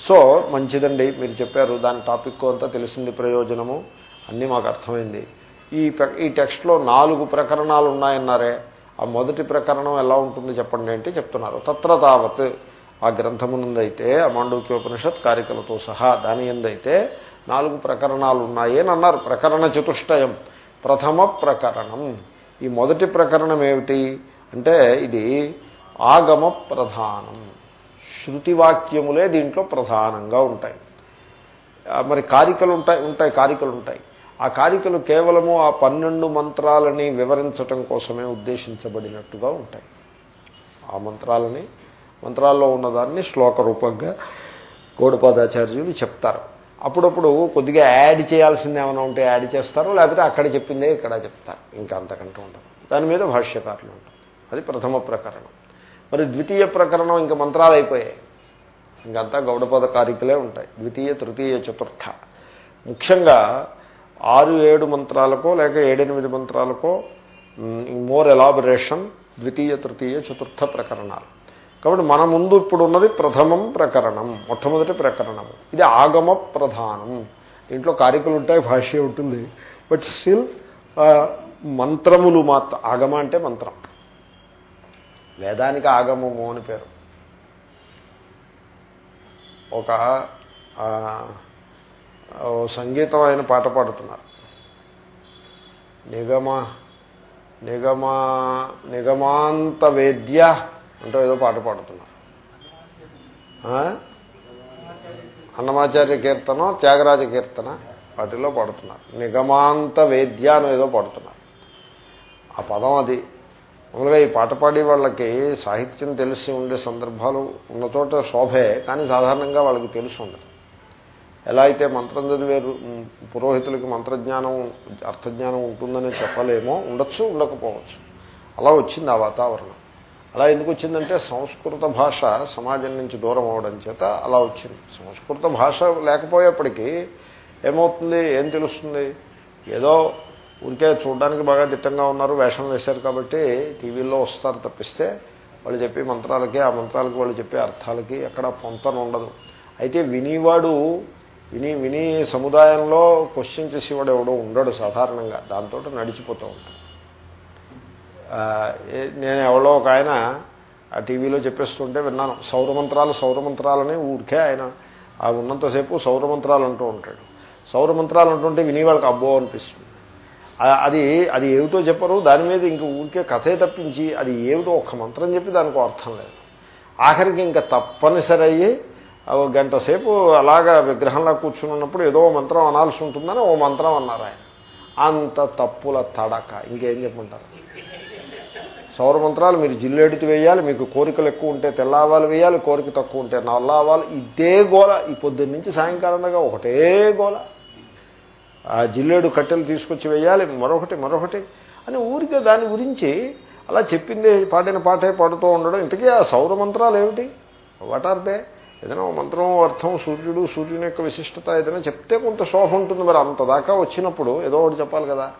సో మంచిదండి మీరు చెప్పారు దాని టాపిక్ అంతా తెలిసింది ప్రయోజనము. అన్నీ మాకు అర్థమైంది. ఈ ఈ టెక్స్ట్లో నాలుగు ప్రకరణాలు ఉన్నాయన్నారే ఆ మొదటి ప్రకరణం ఎలా ఉంటుంది చెప్పండి అంటే చెప్తున్నారు. తత్ర తావత్ ఆ గ్రంథమునందైతే అమాండూక్యోపనిషత్ కారికలతో సహా దాని ఎందైతే నాలుగు ప్రకరణాలు ఉన్నాయి అని అన్నారు. ప్రకరణ చతుష్టయం. ప్రథమ ప్రకరణం. ఈ మొదటి ప్రకరణం ఏమిటి? అంటే ఇది ఆగమ ప్రధానం. శృతివాక్యములే దీంట్లో ప్రధానంగా ఉంటాయి. మరి కారికలు ఉంటాయి ఉంటాయి కారికలు ఉంటాయి ఆ కారికలు కేవలము ఆ పన్నెండు మంత్రాలని వివరించటం కోసమే ఉద్దేశించబడినట్టుగా ఉంటాయి. ఆ మంత్రాలని మంత్రాల్లో ఉన్నదాన్ని శ్లోక రూపంగా గౌడపాదాచార్యులు చెప్తారు. అప్పుడప్పుడు కొద్దిగా యాడ్ చేయాల్సింది ఏమైనా ఉంటే యాడ్ చేస్తారు లేకపోతే అక్కడ చెప్పిందే ఇక్కడ చెప్తారు. ఇంకా అంతకంటూ ఉండదు. దాని మీద భాష్యకారులు ఉంటారు. అది ప్రథమ ప్రకరణం. మరి ద్వితీయ ప్రకరణం ఇంకా మంత్రాలు అయిపోయాయి. ఇంకంతా గౌడపద కారికలే ఉంటాయి. ద్వితీయ తృతీయ చతుర్థ. ముఖ్యంగా ఆరు ఏడు మంత్రాలకో లేక ఏడెనిమిది మంత్రాలకో మోర్ ఎలాబరేషన్ ద్వితీయ తృతీయ చతుర్థ ప్రకరణాలు. కాబట్టి మన ముందు ఇప్పుడు ఉన్నది ప్రథమం ప్రకరణం మొట్టమొదటి ప్రకరణం. ఇది ఆగమ ప్రధానం. దీంట్లో కారికలు ఉంటాయి భాష్య ఉంటుంది. బట్ స్టిల్ మంత్రములు మాత్ర ఆగమ అంటే మంత్రం. వేదానికి ఆగమము అని పేరు. ఒక సంగీతం ఆయన పాట పాడుతున్నారు. నిగమ నిగమ నిగమాంత వేద్య అంటూ ఏదో పాట పాడుతున్నారు. అన్నమాచార్య కీర్తన త్యాగరాజ కీర్తన వాటిలో పాడుతున్నారు. నిగమాంత వేద్య అని ఏదో పాడుతున్నారు. ఆ పదం అది. మామూలుగా ఈ పాట పాడే వాళ్ళకి సాహిత్యం తెలిసి ఉండే సందర్భాలు ఉన్న చోట శోభే కానీ సాధారణంగా వాళ్ళకి తెలిసి ఉండదు. ఎలా అయితే మంత్రం చదివేరు పురోహితులకి మంత్రజ్ఞానం అర్థజ్ఞానం ఉంటుందని చెప్పలేమో ఉండొచ్చు ఉండకపోవచ్చు. అలా వచ్చింది ఆ వాతావరణం. అలా ఎందుకు వచ్చిందంటే సంస్కృత భాష సమాజం నుంచి దూరం అవడం చేత అలా వచ్చింది. సంస్కృత భాష లేకపోయేప్పటికీ ఏమవుతుంది? ఏం తెలుస్తుంది? ఏదో ఊరికే చూడడానికి బాగా దిట్టంగా ఉన్నారు వేషం వేశారు కాబట్టి టీవీల్లో వస్తారు తప్పిస్తే వాళ్ళు చెప్పే మంత్రాలకి ఆ మంత్రాలకి వాళ్ళు చెప్పే అర్థాలకి ఎక్కడ పొంతన ఉండదు. అయితే వినివాడు విని విని సముదాయంలో క్వశ్చన్ చేసేవాడు ఎవడో ఉండడు సాధారణంగా. దాంతో నడిచిపోతూ ఉంటాడు. నేను ఎవరో ఒక ఆయన ఆ టీవీలో చెప్పేస్తుంటే విన్నాను. సౌరమంత్రాలు సౌరమంత్రాలని ఊరికే ఆయన ఆ ఉన్నంతసేపు సౌరమంత్రాలు అంటూ ఉంటాడు. సౌరమంత్రాలు అంటుంటే వినేవాళ్ళకి అబ్బో అనిపిస్తుంది. అది అది ఏమిటో చెప్పరు. దాని మీద ఇంక ఊరికే కథే తప్పించి అది ఏమిటో ఒక్క మంత్రం చెప్పి దానికి అర్థం లేదు. ఆఖరికి ఇంకా తప్పనిసరి అయ్యి ఒక గంట సేపు అలాగా విగ్రహంలా కూర్చుని ఉన్నప్పుడు ఏదో మంత్రం అనాల్సి ఉంటుందని ఓ మంత్రం అన్నారు ఆయన. అంత తప్పుల తడక. ఇంకేం చెప్పమంటారు? సౌర మంత్రాలు మీరు జిల్లేడుతి వేయాలి మీకు కోరికలు ఎక్కువ ఉంటే తెల్లావాలు వేయాలి కోరిక తక్కువ ఉంటే నల్లావాలు. ఇదే గోల ఈ పొద్దున్న నుంచి సాయంకాలంగా ఒకటే గోల ఆ జిల్లేడు కట్టెలు తీసుకొచ్చి వేయాలి మరొకటి మరొకటి అని ఊరికే దాని గురించి అలా చెప్పింది పాడిన పాటే పాడుతూ ఉండడం. ఇంతకీ ఆ సౌర మంత్రాలు ఏమిటి? What are they? ఏదైనా మంత్రం అర్థం సూర్యుడు సూర్యుని యొక్క విశిష్టత ఏదైనా చెప్తే కొంత శోభ ఉంటుంది. మరి అంత దాకా వచ్చినప్పుడు ఏదో ఒకటి చెప్పాలి కదా.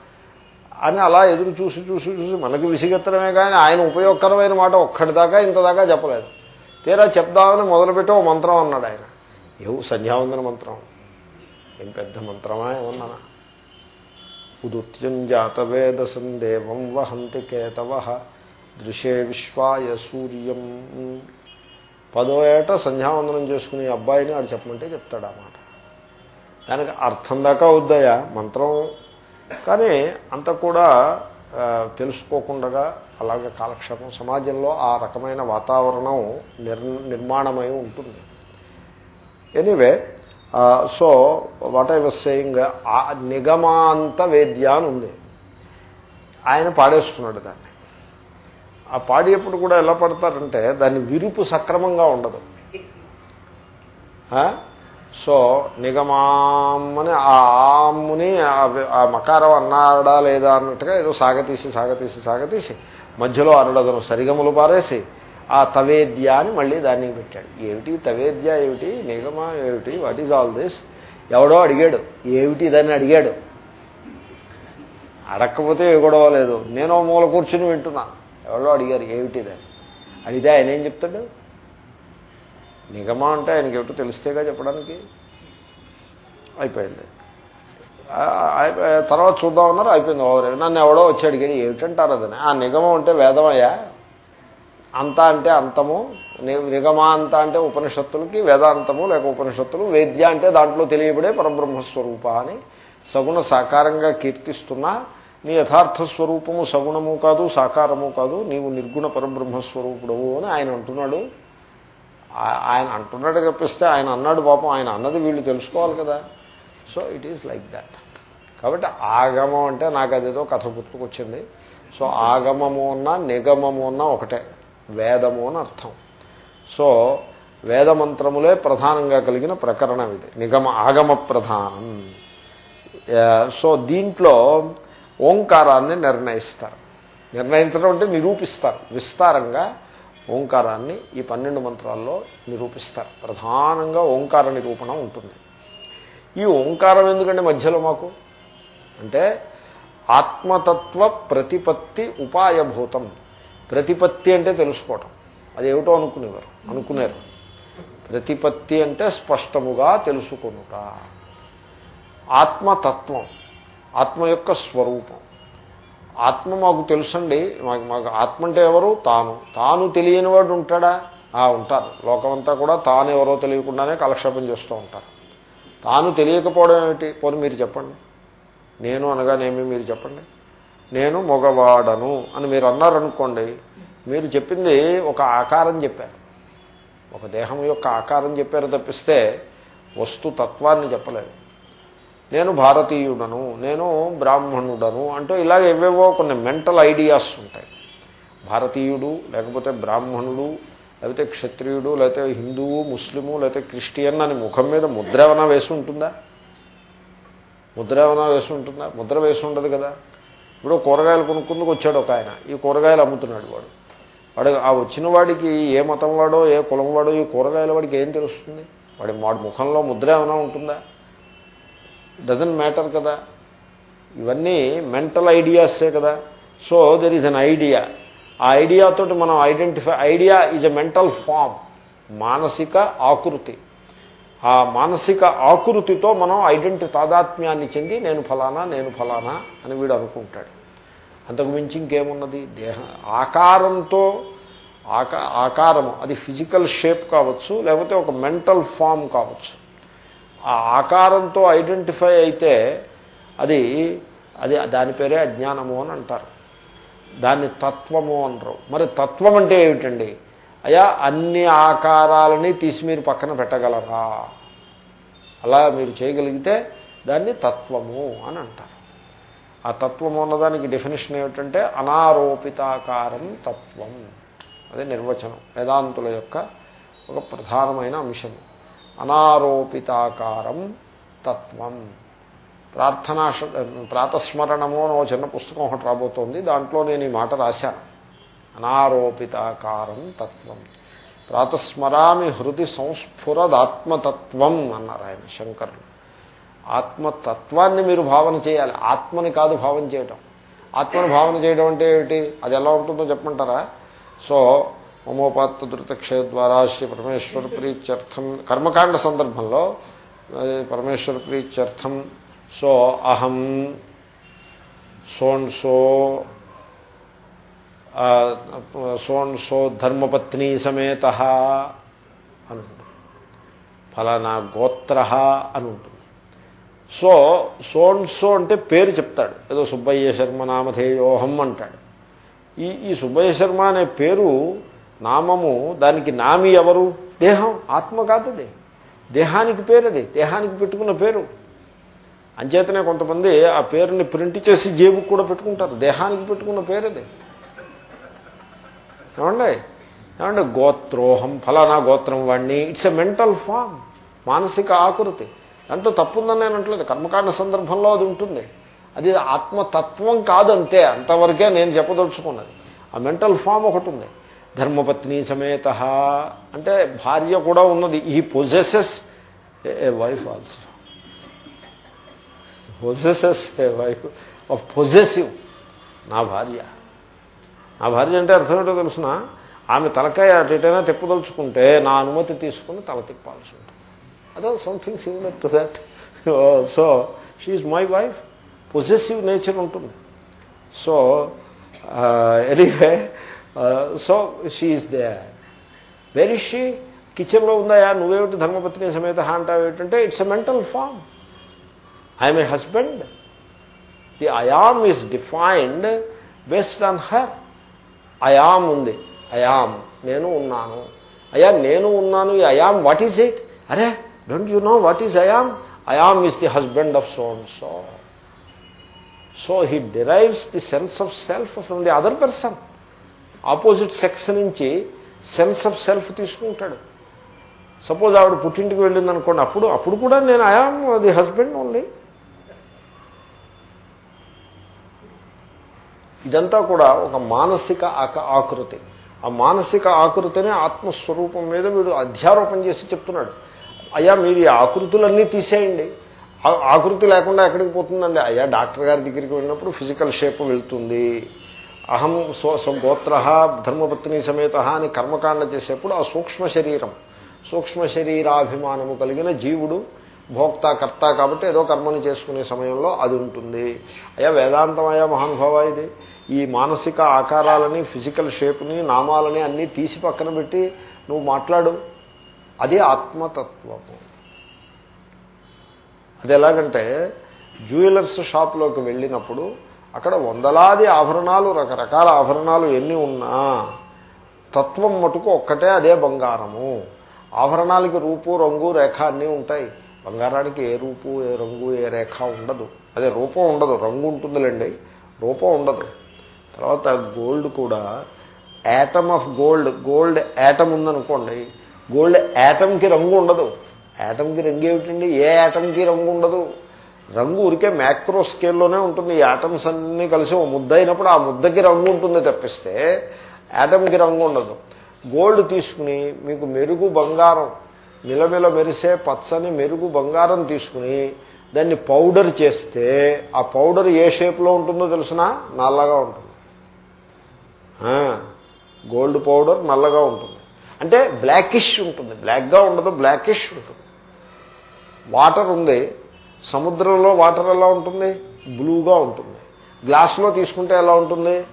అని అలా ఎదురు చూసి చూసి చూసి మనకు విసిగెత్తడమే కానీ ఆయన ఉపయోగకరమైన మాట ఒక్కటిదాకా దాకా ఇంత దాకా చెప్పలేదు. తీరా చెప్దామని మొదలుపెట్టి ఓ మంత్రం అన్నాడు ఆయన. ఏవు సంధ్యావందన మంత్రం. ఏం పెద్ద మంత్రమా ఏమన్నా? ఉదుత్యం జాతవేద సందేవం వహంతి కేతవ దృశే విశ్వాయ సూర్యం. పదో ఏట సంధ్యావందనం చేసుకునే అబ్బాయిని ఆడు చెప్పమంటే చెప్తాడు అన్నమాట దానికి అర్థం దాకా వద్దయా మంత్రం కానీ అంత కూడా తెలుసుకోకుండా అలాగే కాలక్షేపం సమాజంలో ఆ రకమైన వాతావరణం నిర్ నిర్మాణమై ఉంటుంది. Anyway so what I was saying ఆ నిగమాంత వేద్య అని ఉంది. ఆయన పాడేస్తున్నాడు దాన్ని. ఆ పాడేప్పుడు కూడా ఎలా పడతారంటే దాని విరుపు సక్రమంగా ఉండదు. సో నిగమామ్మని ఆ ఆమ్ముని ఆ- మకారం అన్నాడా లేదా అన్నట్టుగా ఏదో సాగతీసి సాగతీసి సాగతీసి మధ్యలో అరడదను సరిగములు పారేసి ఆ తవేద్య అని మళ్ళీ దాన్ని పెట్టాడు. ఏమిటి తవేద్య ఏమిటి? నిగమ ఏమిటి? వాట్ ఈజ్ ఆల్ దిస్ ఎవడో అడిగాడు. ఏమిటి దాన్ని అడిగాడు. అడగకపోతే గొడవ లేదు. నేను మూల కూర్చుని వింటున్నాను ఎవడో అడిగారు ఏమిటి దాన్ని అడిగితే ఆయన ఏం చెప్తాడు? నిగమ అంటే ఆయనకి ఏమిటో తెలిస్తేగా చెప్పడానికి? అయిపోయింది. ఆ, అయిపోయి- తర్వాత చూద్దామన్నారు అయిపోయింది ఓవర్. నన్ను ఎవడో వచ్చి అడిగాడు ఏమిటంటారు అదని ఆ నిగమం అంటే వేదమయ్యా? అంత అంటే అంతము ని- నిగమ అంత అంటే ఉపనిషత్తులకి వేదాంతము లేక ఉపనిషత్తులు వేద్య అంటే దాంట్లో తెలియబడే పరబ్రహ్మస్వరూప అని సగుణ సాకారంగా కీర్తిస్తున్నా. నీ యథార్థ స్వరూపము సగుణము కాదు సాకారము కాదు నీవు నిర్గుణ పరబ్రహ్మస్వరూపుడవు అని ఆయన అంటున్నాడు. ఆయన అంటున్నాడు తప్పిస్తే ఆయన అన్నాడు పాపం ఆయన అన్నది వీళ్ళు తెలుసుకోవాలి కదా. So it is like that కాబట్టి ఆగమం అంటే నాకు అదేదో కథ గుర్తుకొచ్చింది. సో ఆగమము అన్నా నిగమము అన్నా ఒకటే. వేదము అని అర్థం. సో వేదమంత్రములే ప్రధానంగా కలిగిన ప్రకరణం ఇది. నిగమ ఆగమ ప్రధానం. సో దీంట్లో ఓంకారాన్ని నిర్ణయిస్తారు. నిర్ణయించడం అంటే నిరూపిస్తారు విస్తారంగా. ఓంకారాన్ని ఈ పన్నెండు మంత్రాల్లో నిరూపిస్తారు. ప్రధానంగా ఓంకార నిరూపణ ఉంటుంది. ఈ ఓంకారం ఎందుకంటే మధ్యలో మాకు? అంటే ఆత్మతత్వ ప్రతిపత్తి ఉపాయభూతం. ప్రతిపత్తి అంటే తెలుసుకోవటం. అదేమిటో అనుకునేవారు అనుకునేరు. ప్రతిపత్తి అంటే స్పష్టముగా తెలుసుకునుట. ఆత్మతత్వం ఆత్మ యొక్క స్వరూపం. ఆత్మ మాకు తెలుసండి. మాకు మాకు ఆత్మ అంటే ఎవరు? తాను. తాను తెలియని వాడు ఉంటాడా? ఆ ఉంటారు. లోకమంతా కూడా తాను ఎవరో తెలియకుండానే కాలక్షేపం చేస్తూ ఉంటారు. తాను తెలియకపోవడం ఏమిటి? పోనీ మీరు చెప్పండి. నేను అనగానేమి మీరు చెప్పండి. నేను మగవాడను అని మీరు అన్నారనుకోండి మీరు చెప్పింది ఒక ఆకారం చెప్పారు. ఒక దేహం యొక్క ఆకారం చెప్పారు తప్పిస్తే వస్తు తత్వాన్ని చెప్పలేదు. నేను భారతీయుడను నేను బ్రాహ్మణుడను అంటూ ఇలాగ ఏవేవో కొన్ని మెంటల్ ఐడియాస్ ఉంటాయి. భారతీయుడు లేకపోతే బ్రాహ్మణుడు లేకపోతే క్షత్రియుడు లేకపోతే హిందువు ముస్లిము లేకపోతే క్రిస్టియన్ అని ముఖం మీద ముద్ర ఏమైనా వేసి ఉంటుందా? ముద్ర ఏమైనా వేసి ఉంటుందా? ముద్ర వేసి ఉండదు కదా. ఇప్పుడు కూరగాయలు కొనుక్కుందుకు వచ్చాడు ఒక ఆయన. ఈ కూరగాయలు అమ్ముతున్నాడు వాడు. వాడు ఆ వచ్చిన వాడికి ఏ మతం వాడో ఏ కులం వాడో ఈ కూరగాయల వాడికి ఏం తెలుస్తుంది? వాడి వాడి ముఖంలో ముద్ర ఏమైనా ఉంటుందా? డజన్ మ్యాటర్ కదా. ఇవన్నీ మెంటల్ ఐడియాసే కదా. So there is an idea ఆ ఐడియాతో మనం identify idea is a mental form మానసిక ఆకృతి. ఆ మానసిక ఆకృతితో మనం ఐడెంటి తాదాత్మ్యాన్ని చెంది నేను ఫలానా నేను ఫలానా అని వీడు అనుకుంటాడు. అంతకు మించి ఇంకేమున్నది? దేహ ఆకారంతో ఆకా ఆకారము అది ఫిజికల్ షేప్ కావచ్చు లేకపోతే ఒక మెంటల్ ఫామ్ కావచ్చు. ఆ ఆకారంతో ఐడెంటిఫై అయితే అది అది దాని పేరే అజ్ఞానము అని అంటారు. దాన్ని తత్వము అనరు మరి తత్వం అంటే ఏమిటండి? అయా అన్ని ఆకారాలని తీసి మీరు పక్కన పెట్టగలరా? అలా మీరు చేయగలిగితే దాన్ని తత్వము అని అంటారు. ఆ తత్వము అన్నదానికి డెఫినేషన్ ఏమిటంటే అనారోపితాకారం తత్వం. అదే నిర్వచనం వేదాంతుల యొక్క ఒక ప్రధానమైన అంశం అనారోపితాకారం తత్వం. ప్రార్థనా ప్రాతస్మరణము అని ఒక చిన్న పుస్తకం ఒకటి రాబోతోంది. దాంట్లో నేను ఈ మాట రాశాను. అనారోపితాకారం తత్వం. ప్రాతస్మరామి హృది సంస్ఫురదాత్మతత్వం అన్నారు ఆయన శంకరులు. ఆత్మతత్వాన్ని మీరు భావన చేయాలి. ఆత్మని కాదు భావన చేయటం. ఆత్మను భావన చేయడం అంటే ఏమిటి? అది ఎలా ఉంటుందో చెప్పమంటారా? సో మమోపాత్త ధృతక్షయ ద్వారా శ్రీ పరమేశ్వర ప్రీత్యర్థం కర్మకాండ సందర్భంలో పరమేశ్వర ప్రీత్యర్థం సో అహం సోన్ సో సోన్ సో ధర్మపత్ని సమేత అని ఉంటుంది ఫలానా గోత్ర అని ఉంటుంది సో సోన్ సో అంటే పేరు చెప్తాడు. ఏదో సుబ్బయ్య శర్మ నామధేయోహం అంటాడు. ఈ ఈ సుబ్బయ్య శర్మ అనే పేరు నామము దానికి నామి ఎవరు? దేహం. ఆత్మ కాదది దేహానికి పేరు అది. దేహానికి పెట్టుకున్న పేరు. అంచేతనే కొంతమంది ఆ పేరుని ప్రింట్ చేసి జేబుకు కూడా పెట్టుకుంటారు. దేహానికి పెట్టుకున్న పేరు అది. ఏమండి? ఏమండి? గోత్రోహం ఫలానా గోత్రం వాడిని ఇట్స్ ఎ మెంటల్ ఫామ్. మానసిక ఆకృతి. దాంట్లో తప్పుందని నేను అంటలేదు. కర్మకాండ సందర్భంలో అది ఉంటుంది. అది ఆత్మతత్వం కాదంతే. అంతవరకే నేను చెప్పదలుచుకున్నది. ఆ మెంటల్ ఫామ్ ఒకటి ఉంది. ధర్మపత్ని సమేత. అంటే భార్య కూడా ఉన్నది. ఈ possesses a wife also possesses a wife of possessive నా భార్య. నా భార్య అంటే అర్థం ఏంటో తెలుసిన? ఆమె తలకాయ అటైనా తిప్పదలుచుకుంటే నా అనుమతి తీసుకుని తల తిప్పాల్సి ఉంటుంది. అదో something similar to that so she's my wife possessive nature ఉంటుంది. So anyway uh, so she's they very she కిచెన్లో ఉందాయా నువ్వేమిటి ధర్మపత్ని సమేత అంటావు ఏమిటంటే it's a mental form I'm a husband the I am is defined based on her I am ఉంది. I am నేను ఉన్నాను. అయా నేను ఉన్నాను. ఈ I am what is it అరే don't you know what is I am I am is the husband of so and so so he derives the sense of self from the other person opposite sex నుంచి sense of self తీసుకుంటాడు. Suppose ఆవిడ పుట్టింటికి వెళ్ళింది అనుకోండి అప్పుడు అప్పుడు కూడా నేను ఐఆమ్ ది హస్బెండ్ ఓన్లీ ఇదంతా కూడా ఒక మానసిక ఆకృతి. ఆ మానసిక ఆకృతిని ఆత్మస్వరూపం మీద వీడు అధ్యారోపణ చేసి చెప్తున్నాడు. అయ్యా మీరు ఈ ఆకృతులన్నీ తీసేయండి. ఆకృతి లేకుండా ఎక్కడికి పోతుందండి? అయ్యా డాక్టర్ గారి దగ్గరికి వెళ్ళినప్పుడు ఫిజికల్ షేప్ వెళ్తుంది. అహం స్వ స్వగోత్ర ధర్మపత్ని సమేత అని కర్మకాండ చేసేప్పుడు ఆ సూక్ష్మ శరీరం సూక్ష్మ శరీరాభిమానము కలిగిన జీవుడు భోక్త కర్త కాబట్టి ఏదో కర్మని చేసుకునే సమయంలో అది ఉంటుంది. అయ్యా వేదాంతం అయ్యా మహానుభావ ఇది. ఈ మానసిక ఆకారాలని ఫిజికల్ షేప్ని నామాలని అన్నీ తీసి పక్కన పెట్టి నువ్వు మాట్లాడు. అది ఆత్మతత్వము. అది ఎలాగంటే జ్యువెలర్స్ షాప్లోకి వెళ్ళినప్పుడు అక్కడ వందలాది ఆభరణాలు రకరకాల ఆభరణాలు ఎన్ని ఉన్నా తత్వం మటుకు ఒక్కటే అదే బంగారము. ఆభరణాలకి రూపు రంగు రేఖ అన్నీ ఉంటాయి. బంగారానికి ఏ రూపు ఏ రంగు ఏ రేఖ ఉండదు. అదే రూపం ఉండదు. రంగు ఉంటుందిలేండి. రూపం ఉండదు. తర్వాత గోల్డ్ కూడా. Atom of gold gold atom ఉందనుకోండి. గోల్డ్ యాటమ్కి రంగు ఉండదు. యాటమ్కి రంగు ఏమిటండి? ఏ యాటమ్కి రంగు ఉండదు. రంగు ఉరికే మ్యాక్రో స్కేల్లోనే ఉంటుంది. ఈ ఆటమ్స్ అన్నీ కలిసి ఓ ముద్ద అయినప్పుడు ఆ ముద్దకి రంగు ఉంటుంది తప్పిస్తే యాటమ్కి రంగు ఉండదు. గోల్డ్ తీసుకుని మీకు మెరుగు బంగారం మిలమిల మెరిసే పచ్చని మెరుగు బంగారం తీసుకుని దాన్ని పౌడర్ చేస్తే ఆ పౌడర్ ఏ షేప్లో ఉంటుందో తెలిసిన? నల్లగా ఉంటుంది. గోల్డ్ పౌడర్ నల్లగా ఉంటుంది. అంటే బ్లాకిష్ ఉంటుంది. బ్లాక్గా ఉండదు బ్లాకిష్ ఉంటుంది. వాటర్ ఉంది. సముద్రంలో వాటర్ ఎలా ఉంటుంది? బ్లూగా ఉంటుంది. గ్లాస్లో తీసుకుంటే ఎలా ఉంటుంది?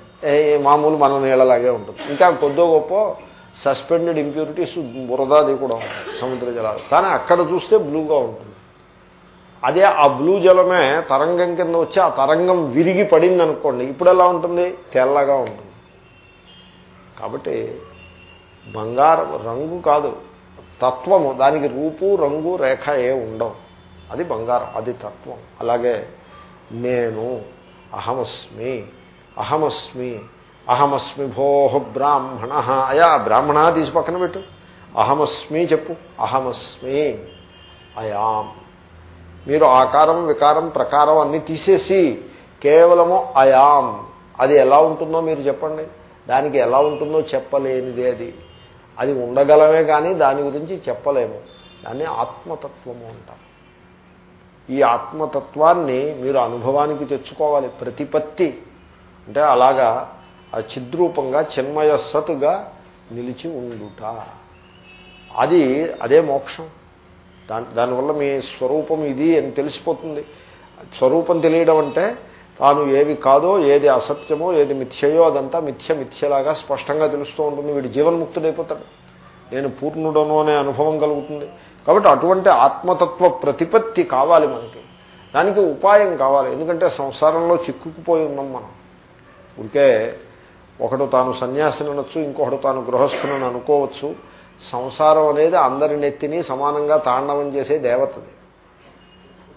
మామూలు మన నీళ్ళలాగే ఉంటుంది. ఇంకా కొద్దో గొప్ప సస్పెండెడ్ ఇంప్యూరిటీస్ బురదాది కూడా ఉంటుంది సముద్ర జలాలు. కానీ అక్కడ చూస్తే బ్లూగా ఉంటుంది. అదే ఆ బ్లూ జలమే తరంగం కింద వచ్చి ఆ తరంగం విరిగి పడింది అనుకోండి ఇప్పుడు ఎలా ఉంటుంది? తెల్లగా ఉంటుంది. కాబట్టి బంగారం రంగు కాదు తత్వము. దానికి రూపు రంగు రేఖ ఏ ఉండవు. అది బంగారం అది తత్వం. అలాగే నేను అహమస్మి అహమస్మి అహమస్మి భోహ బ్రాహ్మణ. అయా బ్రాహ్మణ తీసి పక్కన పెట్టు. అహమస్మి చెప్పు. అహమస్మి అయాం మీరు ఆకారం వికారం ప్రకారం అన్నీ తీసేసి కేవలము అయాం అది ఎలా ఉంటుందో మీరు చెప్పండి. దానికి ఎలా ఉంటుందో చెప్పలేనిదే అది. అది ఉండగలమే కానీ దాని గురించి చెప్పలేము. దాన్ని ఆత్మతత్వము అంటారు. ఈ ఆత్మతత్వాన్ని మీరు అనుభవానికి తెచ్చుకోవాలి. ప్రతిపత్తి. అంటే అలాగా ఆ చిద్రూపంగా చిన్మయ సతుగా నిలిచి ఉండుట. అది అదే మోక్షం. దాని దానివల్ల మీ స్వరూపం ఇది అని తెలిసిపోతుంది. స్వరూపం తెలియడం అంటే తాను ఏవి కాదో ఏది అసత్యమో ఏది మిథ్యయో అదంతా మిథ్య మిథ్యలాగా స్పష్టంగా తెలుస్తూ ఉంటుంది. వీడు జీవన్ముక్తుడైపోతాడు. నేను పూర్ణుడను అనే అనుభవం కలుగుతుంది. కాబట్టి అటువంటి ఆత్మతత్వ ప్రతిపత్తి కావాలి మనకి. దానికి ఉపాయం కావాలి. ఎందుకంటే సంసారంలో చిక్కుకుపోయి ఉన్నాం మనం. ఉంటే ఒకడు తాను సన్యాసిని అనొచ్చు ఇంకొకడు తాను గృహస్థుని అనుకోవచ్చు. సంసారం అనేది అందరి నెత్తిని సమానంగా తాండవం చేసే దేవతది.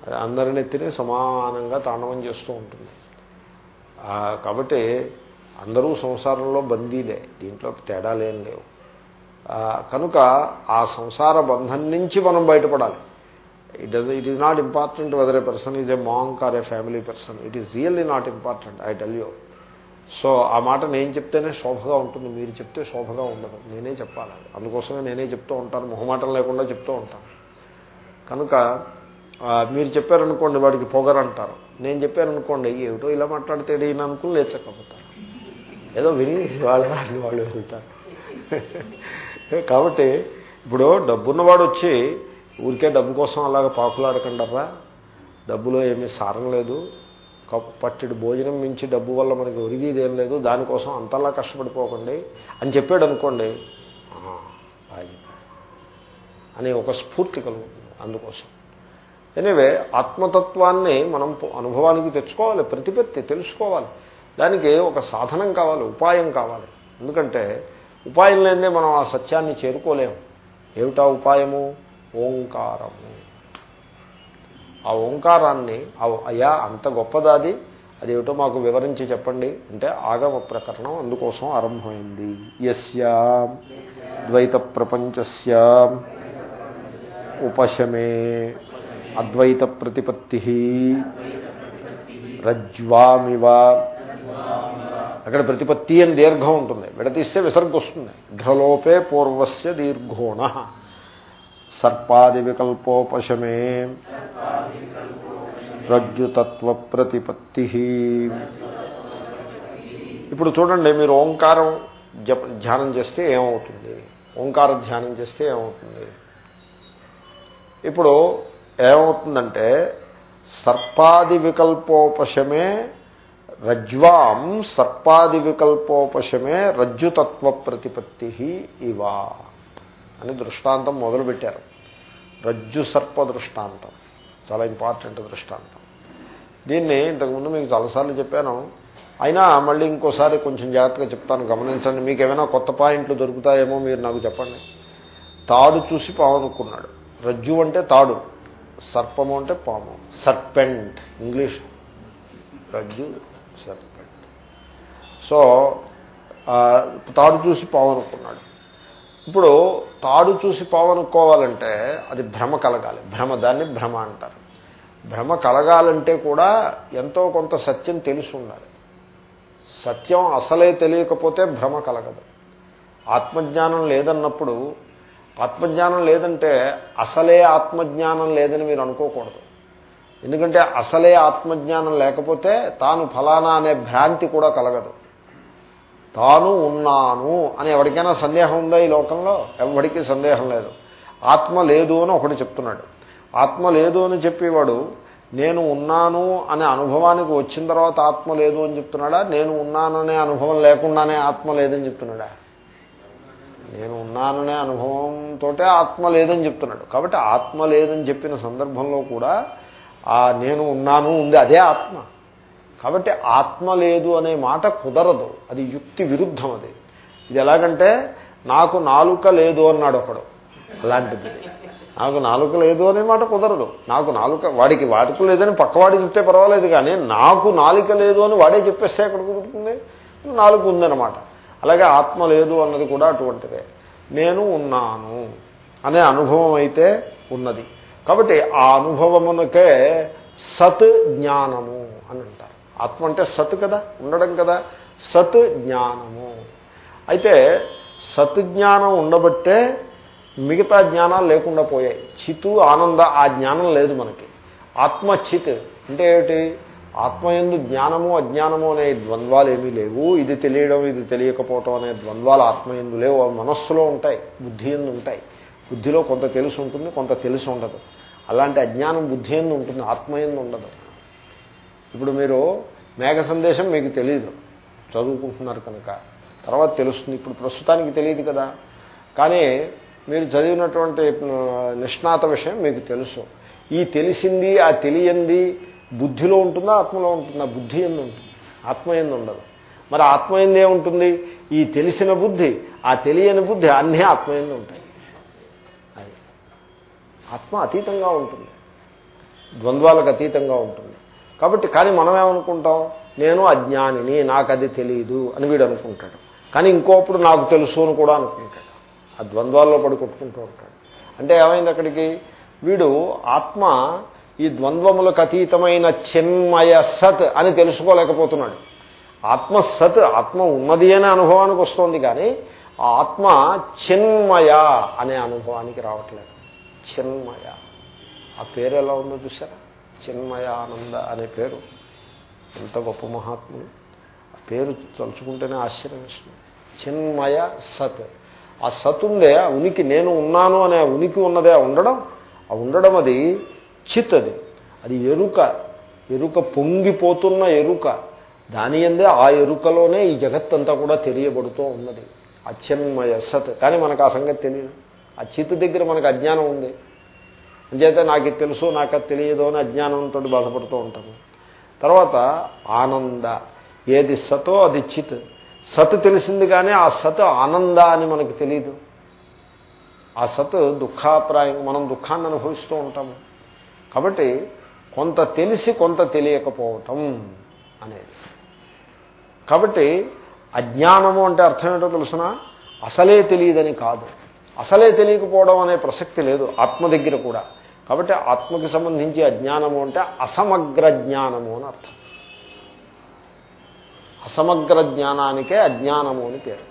అది అందరి నెత్తిని సమానంగా తాండవం చేస్తూ ఉంటుంది. కాబట్టి అందరూ సంసారంలో బందీలే. దీంట్లో తేడాలేం లేవు. కనుక ఆ సంసార బంధం నుంచి మనం బయటపడాలి. It does it is not important whether a person is a monk or a family person it is really not important I tell you so ఆ మాట నేను చెప్తేనే శోభగా ఉంటుంది. మీరు చెప్తే శోభగా ఉండదు. నేనే చెప్పాలి. అందుకోసమే నేనే చెప్తూ ఉంటాను. మొహమాటం లేకుండా చెప్తూ ఉంటాను. కనుక మీరు చెప్పారనుకోండి వాడికి పొగరంటారు. నేను చెప్పారనుకోండి ఏమిటో ఇలా మాట్లాడితే ఈయన అనుకుని లేచకపోతారు. ఏదో విని వాళ్ళ వాళ్ళు వెళ్తారు. కాబట్టి ఇప్పుడు డబ్బున్నవాడు వచ్చి ఊరికే డబ్బు కోసం అలాగ పాకులాడకండరా డబ్బులో ఏమీ సారం లేదు. పట్టెడు భోజనం మించి డబ్బు వల్ల మనకి ఒరిగిదేం లేదు. దానికోసం అంతలా కష్టపడిపోకండి అని చెప్పాడు. అనుకోండి అని ఒక స్ఫూర్తి కలుగుతుంది అందుకోసం. ఎనివే ఆత్మతత్వాన్ని మనం అనుభవానికి తెచ్చుకోవాలి ప్రతిపత్తి తెలుసుకోవాలి. దానికి ఒక సాధనం కావాలి ఉపాయం కావాలి. ఎందుకంటే ఉపాయం లేదే మనం ఆ సత్యాన్ని చేరుకోలేము. ఏమిటా ఉపాయము? ఓంకారము. ఆ ఓంకారాన్ని అయ్యా అంత గొప్పదాది అదేమిటో మాకు వివరించి చెప్పండి. అంటే ఆగమ ప్రకరణం అందుకోసం ఆరంభమైంది. యస్యా ద్వైత ప్రపంచస్య ఉపశమే అద్వైత ప్రతిపత్తి రజ్వామివ అక్కడ ప్రతిపత్తి అని దీర్ఘం ఉంటుంది. విడతీస్తే విసర్గ వస్తుంది. ఢలోపే పూర్వస్య దీర్ఘోణ. సర్పాది వికల్పోపశమే రజ్జుతత్వ ప్రతిపత్తి ఇప్పుడు చూడండి మీరు ఓంకారం జప ధ్యానం చేస్తే ఏమవుతుంది? ఓంకార ధ్యానం చేస్తే ఏమవుతుంది? ఇప్పుడు ఏమవుతుందంటే సర్పాది వికల్పోపశమే రజ్వాం సర్పాది వికల్పోపశమే రజ్జుతత్వ ప్రతిపత్తి ఇవా అని దృష్టాంతం మొదలుపెట్టారు. రజ్జు సర్ప దృష్టాంతం. చాలా ఇంపార్టెంట్ దృష్టాంతం. దీన్ని ఇంతకుముందు మీకు చాలాసార్లు చెప్పాను. అయినా మళ్ళీ ఇంకోసారి కొంచెం జాగ్రత్తగా చెప్తాను. గమనించండి మీకు ఏమైనా కొత్త పాయింట్లు దొరుకుతాయేమో మీరు నాకు చెప్పండి. తాడు చూసి పాము అనుకున్నాడు. రజ్జు అంటే తాడు సర్పము అంటే పాము. Serpent English. రజ్జు సర్పెంట్ సో తాడు చూసి పాము అనుకున్నాడు ఇప్పుడు తాడు చూసి పావనుకోవాలంటే అది భ్రమ కలగాలి. భ్రమ దాన్ని భ్రమ అంటారు. భ్రమ కలగాలంటే కూడా ఎంతో కొంత సత్యం తెలిసి ఉండాలి. సత్యం అసలే తెలియకపోతే భ్రమ కలగదు. ఆత్మజ్ఞానం లేదన్నప్పుడు ఆత్మజ్ఞానం లేదంటే అసలే ఆత్మజ్ఞానం లేదని మీరు అనుకోకూడదు. ఎందుకంటే అసలే ఆత్మజ్ఞానం లేకపోతే తాను ఫలానా అనే భ్రాంతి కూడా కలగదు. తాను ఉన్నాను అని ఎవరికైనా సందేహం ఉందా ఈ లోకంలో? ఎవరికీ సందేహం లేదు. ఆత్మ లేదు అని ఒకటి చెప్తున్నాడు. ఆత్మ లేదు అని చెప్పేవాడు నేను ఉన్నాను అనే అనుభవానికి వచ్చిన తర్వాత ఆత్మ లేదు అని చెప్తున్నాడా? నేను ఉన్నాననే అనుభవం లేకుండానే ఆత్మ లేదని చెప్తున్నాడా? నేను ఉన్నాననే అనుభవంతో ఆత్మ లేదని చెప్తున్నాడు. కాబట్టి ఆత్మ లేదని చెప్పిన సందర్భంలో కూడా ఆ నేను ఉన్నాను ఉంది అదే ఆత్మ. కాబట్టి ఆత్మ లేదు అనే మాట కుదరదు. అది యుక్తి విరుద్ధం అది. ఇది ఎలాగంటే నాకు నాలుక లేదు అన్నాడు ఒకడు. అలాంటిది. నాకు నాలుక లేదు అనే మాట కుదరదు. నాకు నాలుక వాడికి వాడుకు లేదని పక్కవాడి చెప్తే పర్వాలేదు కానీ నాకు నాలుక లేదు అని వాడే చెప్పేస్తే ఎక్కడ కుదురుతుంది? నాలుగు ఉందన్నమాట. అలాగే ఆత్మ లేదు అన్నది కూడా అటువంటిదే. నేను ఉన్నాను అనే అనుభవం అయితే ఉన్నది. కాబట్టి ఆ అనుభవమునకే సత్ జ్ఞానము అని అంటారు. ఆత్మ అంటే సత్ కదా ఉండడం కదా. సత్ జ్ఞానము. అయితే సత్ జ్ఞానం ఉండబట్టే మిగతా జ్ఞానాలు లేకుండా పోయాయి. చితు ఆనంద ఆ జ్ఞానం లేదు మనకి. ఆత్మ చిత్ అంటే ఏమిటి? ఆత్మయందు జ్ఞానము అజ్ఞానము అనే ద్వంద్వాలు ఏమీ లేవు. ఇది తెలియడం ఇది తెలియకపోవటం అనే ద్వంద్వాలు ఆత్మయందు లేవు. అవి మనస్సులో ఉంటాయి బుద్ధి ఎందు ఉంటాయి. బుద్ధిలో కొంత తెలుసు ఉంటుంది కొంత తెలిసి ఉండదు. అలాంటి అజ్ఞానం బుద్ధి ఎందు ఉంటుంది ఆత్మయందు ఉండదు. ఇప్పుడు మీరు మేఘ సందేశం మీకు తెలియదు చదువుకుంటున్నారు కనుక. తర్వాత తెలుస్తుంది. ఇప్పుడు ప్రస్తుతానికి తెలియదు కదా. కానీ మీరు చదివినటువంటి నిష్ణాత విషయం మీకు తెలుసు. ఈ తెలిసింది ఆ తెలియంది బుద్ధిలో ఉంటుందా ఆత్మలో ఉంటుందా? బుద్ధి ఎందు ఉంటుంది. ఆత్మ ఎందు ఉండదు. మరి ఆత్మ ఉంటుంది? ఈ తెలిసిన బుద్ధి ఆ తెలియని బుద్ధి అన్నీ ఆత్మ ఎందు ఉంటాయి. ఆత్మ అతీతంగా ఉంటుంది. ద్వంద్వాలకు అతీతంగా ఉంటుంది. కాబట్టి కానీ మనం ఏమనుకుంటాం? నేను అజ్ఞానిని నాకు అది తెలియదు అని వీడు అనుకుంటాడు. కానీ ఇంకోప్పుడు నాకు తెలుసు అని కూడా అనుకుంటాడు. ఆ ద్వంద్వాల్లో పడి కొట్టుకుంటూ ఉంటాడు. అంటే ఏమైంది అక్కడికి? వీడు ఆత్మ ఈ ద్వంద్వములకు అతీతమైన చిన్మయ సత్ అని తెలుసుకోలేకపోతున్నాడు. ఆత్మ సత్ ఆత్మ ఉన్నది అనే అనుభవానికి వస్తుంది కానీ ఆ ఆత్మ చిన్మయ అనే అనుభవానికి రావట్లేదు. చిన్మయ. ఆ పేరు ఎలా ఉందో చూసారా చిన్మయ ఆనంద అనే పేరు. ఎంత గొప్ప మహాత్ములు ఆ పేరు తలుచుకుంటేనే ఆశ్చర్యం ఇస్తుంది చిన్మయ సత్. ఆ సత్ ఉందే ఆ ఉనికి నేను ఉన్నాను అనే ఉనికి ఉన్నదే ఆ ఉండడం ఆ ఉండడం అది చిత్ అది. అది ఎరుక. ఎరుక పొంగిపోతున్న ఎరుక. దాని అందే ఆ ఎరుకలోనే ఈ జగత్తంతా కూడా తెలియబడుతూ ఉన్నది. అత్యన్మయ సత్. కానీ మనకు ఆ సంగతి తెలియదు. ఆ చిత్తు దగ్గర మనకు అజ్ఞానం ఉంది. అంచేతే నాకు ఇది తెలుసు నాకు అది తెలియదు అని అజ్ఞానంతో బాధపడుతూ ఉంటాము. తర్వాత ఆనంద. ఏది సతో అది చిత్. సత్ తెలిసింది కానీ ఆ సత్ ఆనంద అని మనకు తెలియదు ఆ సత్ దుఃఖాప్రాయం మనం దుఃఖాన్ని అనుభవిస్తూ ఉంటాము. కాబట్టి కొంత తెలిసి కొంత తెలియకపోవటం అనేది. కాబట్టి అజ్ఞానము అంటే అర్థం ఏంటో తెలుసిన? అసలే తెలియదని కాదు. అసలే తెలియకపోవడం అనే ప్రసక్తి లేదు ఆత్మ దగ్గర కూడా. కాబట్టి ఆత్మకి సంబంధించి అజ్ఞానము అంటే అసమగ్ర జ్ఞానము అని అర్థం. అసమగ్ర జ్ఞానానికే అజ్ఞానము అని పేరు.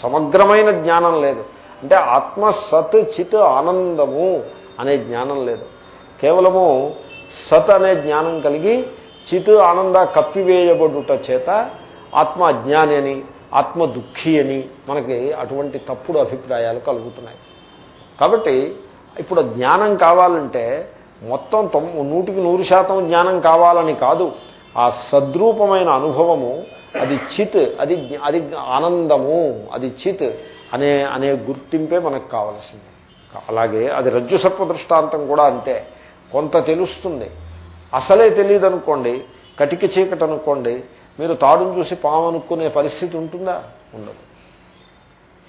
సమగ్రమైన జ్ఞానం లేదు. అంటే ఆత్మ సత్ చిత్ ఆనందము అనే జ్ఞానం లేదు. కేవలము సత్ అనే జ్ఞానం కలిగి చిత్ ఆనంద కప్పివేయబడుట చేత ఆత్మ అజ్ఞాని అని ఆత్మ దుఃఖి అని మనకి అటువంటి తప్పుడు అభిప్రాయాలు కలుగుతున్నాయి. కాబట్టి ఇప్పుడు జ్ఞానం కావాలంటే మొత్తం తొమ్ నూటికి నూరు శాతం జ్ఞానం కావాలని కాదు. ఆ సద్రూపమైన అనుభవము అది చిత్ అది అది ఆనందము అది చిత్ అనే అనే గుర్తింపే మనకు కావలసింది. అలాగే అది రజ్జు సర్ప దృష్టాంతం కూడా అంతే. కొంత తెలుస్తుంది. అసలే తెలియదు అనుకోండి కటిక చీకటి అనుకోండి మీరు తాడును చూసి పాము అనుకునే పరిస్థితి ఉంటుందా? ఉండదు.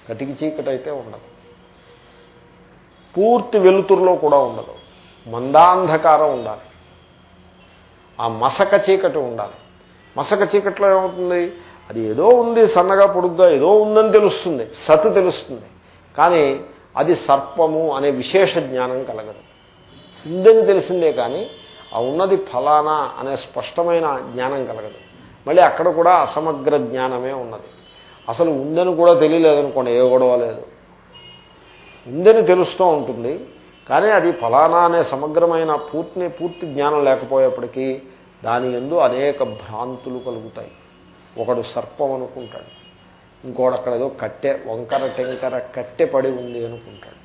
కటికి చీకటైతే అయితే ఉండదు. పూర్తి వెలుతురులో కూడా ఉండదు. మందాంధకారం ఉండాలి. ఆ మసక చీకటి ఉండాలి. మసక చీకట్లో ఏమవుతుంది? అది ఏదో ఉంది సన్నగా పొడుగ్గా ఏదో ఉందని తెలుస్తుంది. సత్ తెలుస్తుంది. కానీ అది సర్పము అనే విశేష జ్ఞానం కలగదు. ఉందని తెలిసిందే కానీ ఆ ఉన్నది ఫలానా అనే స్పష్టమైన జ్ఞానం కలగదు. మళ్ళీ అక్కడ కూడా అసమగ్ర జ్ఞానమే ఉన్నది. అసలు ఉందని కూడా తెలియలేదనుకోండి ఏ గొడవ లేదు. ఉందని తెలుస్తూ ఉంటుంది కానీ అది ఫలానా అనే సమగ్రమైన పూర్తి పూర్తి జ్ఞానం లేకపోయేప్పటికీ దాని ఎందు అనేక భ్రాంతులు కలుగుతాయి. ఒకడు సర్పం అనుకుంటాడు ఇంకోడు అక్కడ ఏదో కట్టె వంకర టెంకర కట్టె పడి ఉంది అనుకుంటాడు.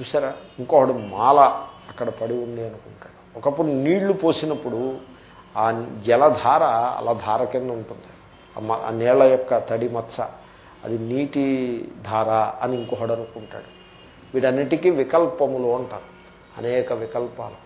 చూసారా? ఇంకొకడు మాల అక్కడ పడి ఉంది అనుకుంటాడు. ఒకప్పుడు నీళ్ళు పోసినప్పుడు ఆ జలధార అలా ధార కింద ఉంటుంది. ఆ నీళ్ళ యొక్క తడి మచ్చ అది నీటి ధార అని ఇంకొకడు అనుకుంటాడు. వీటన్నిటికీ వికల్పములు అంటారు. అనేక వికల్పాలు.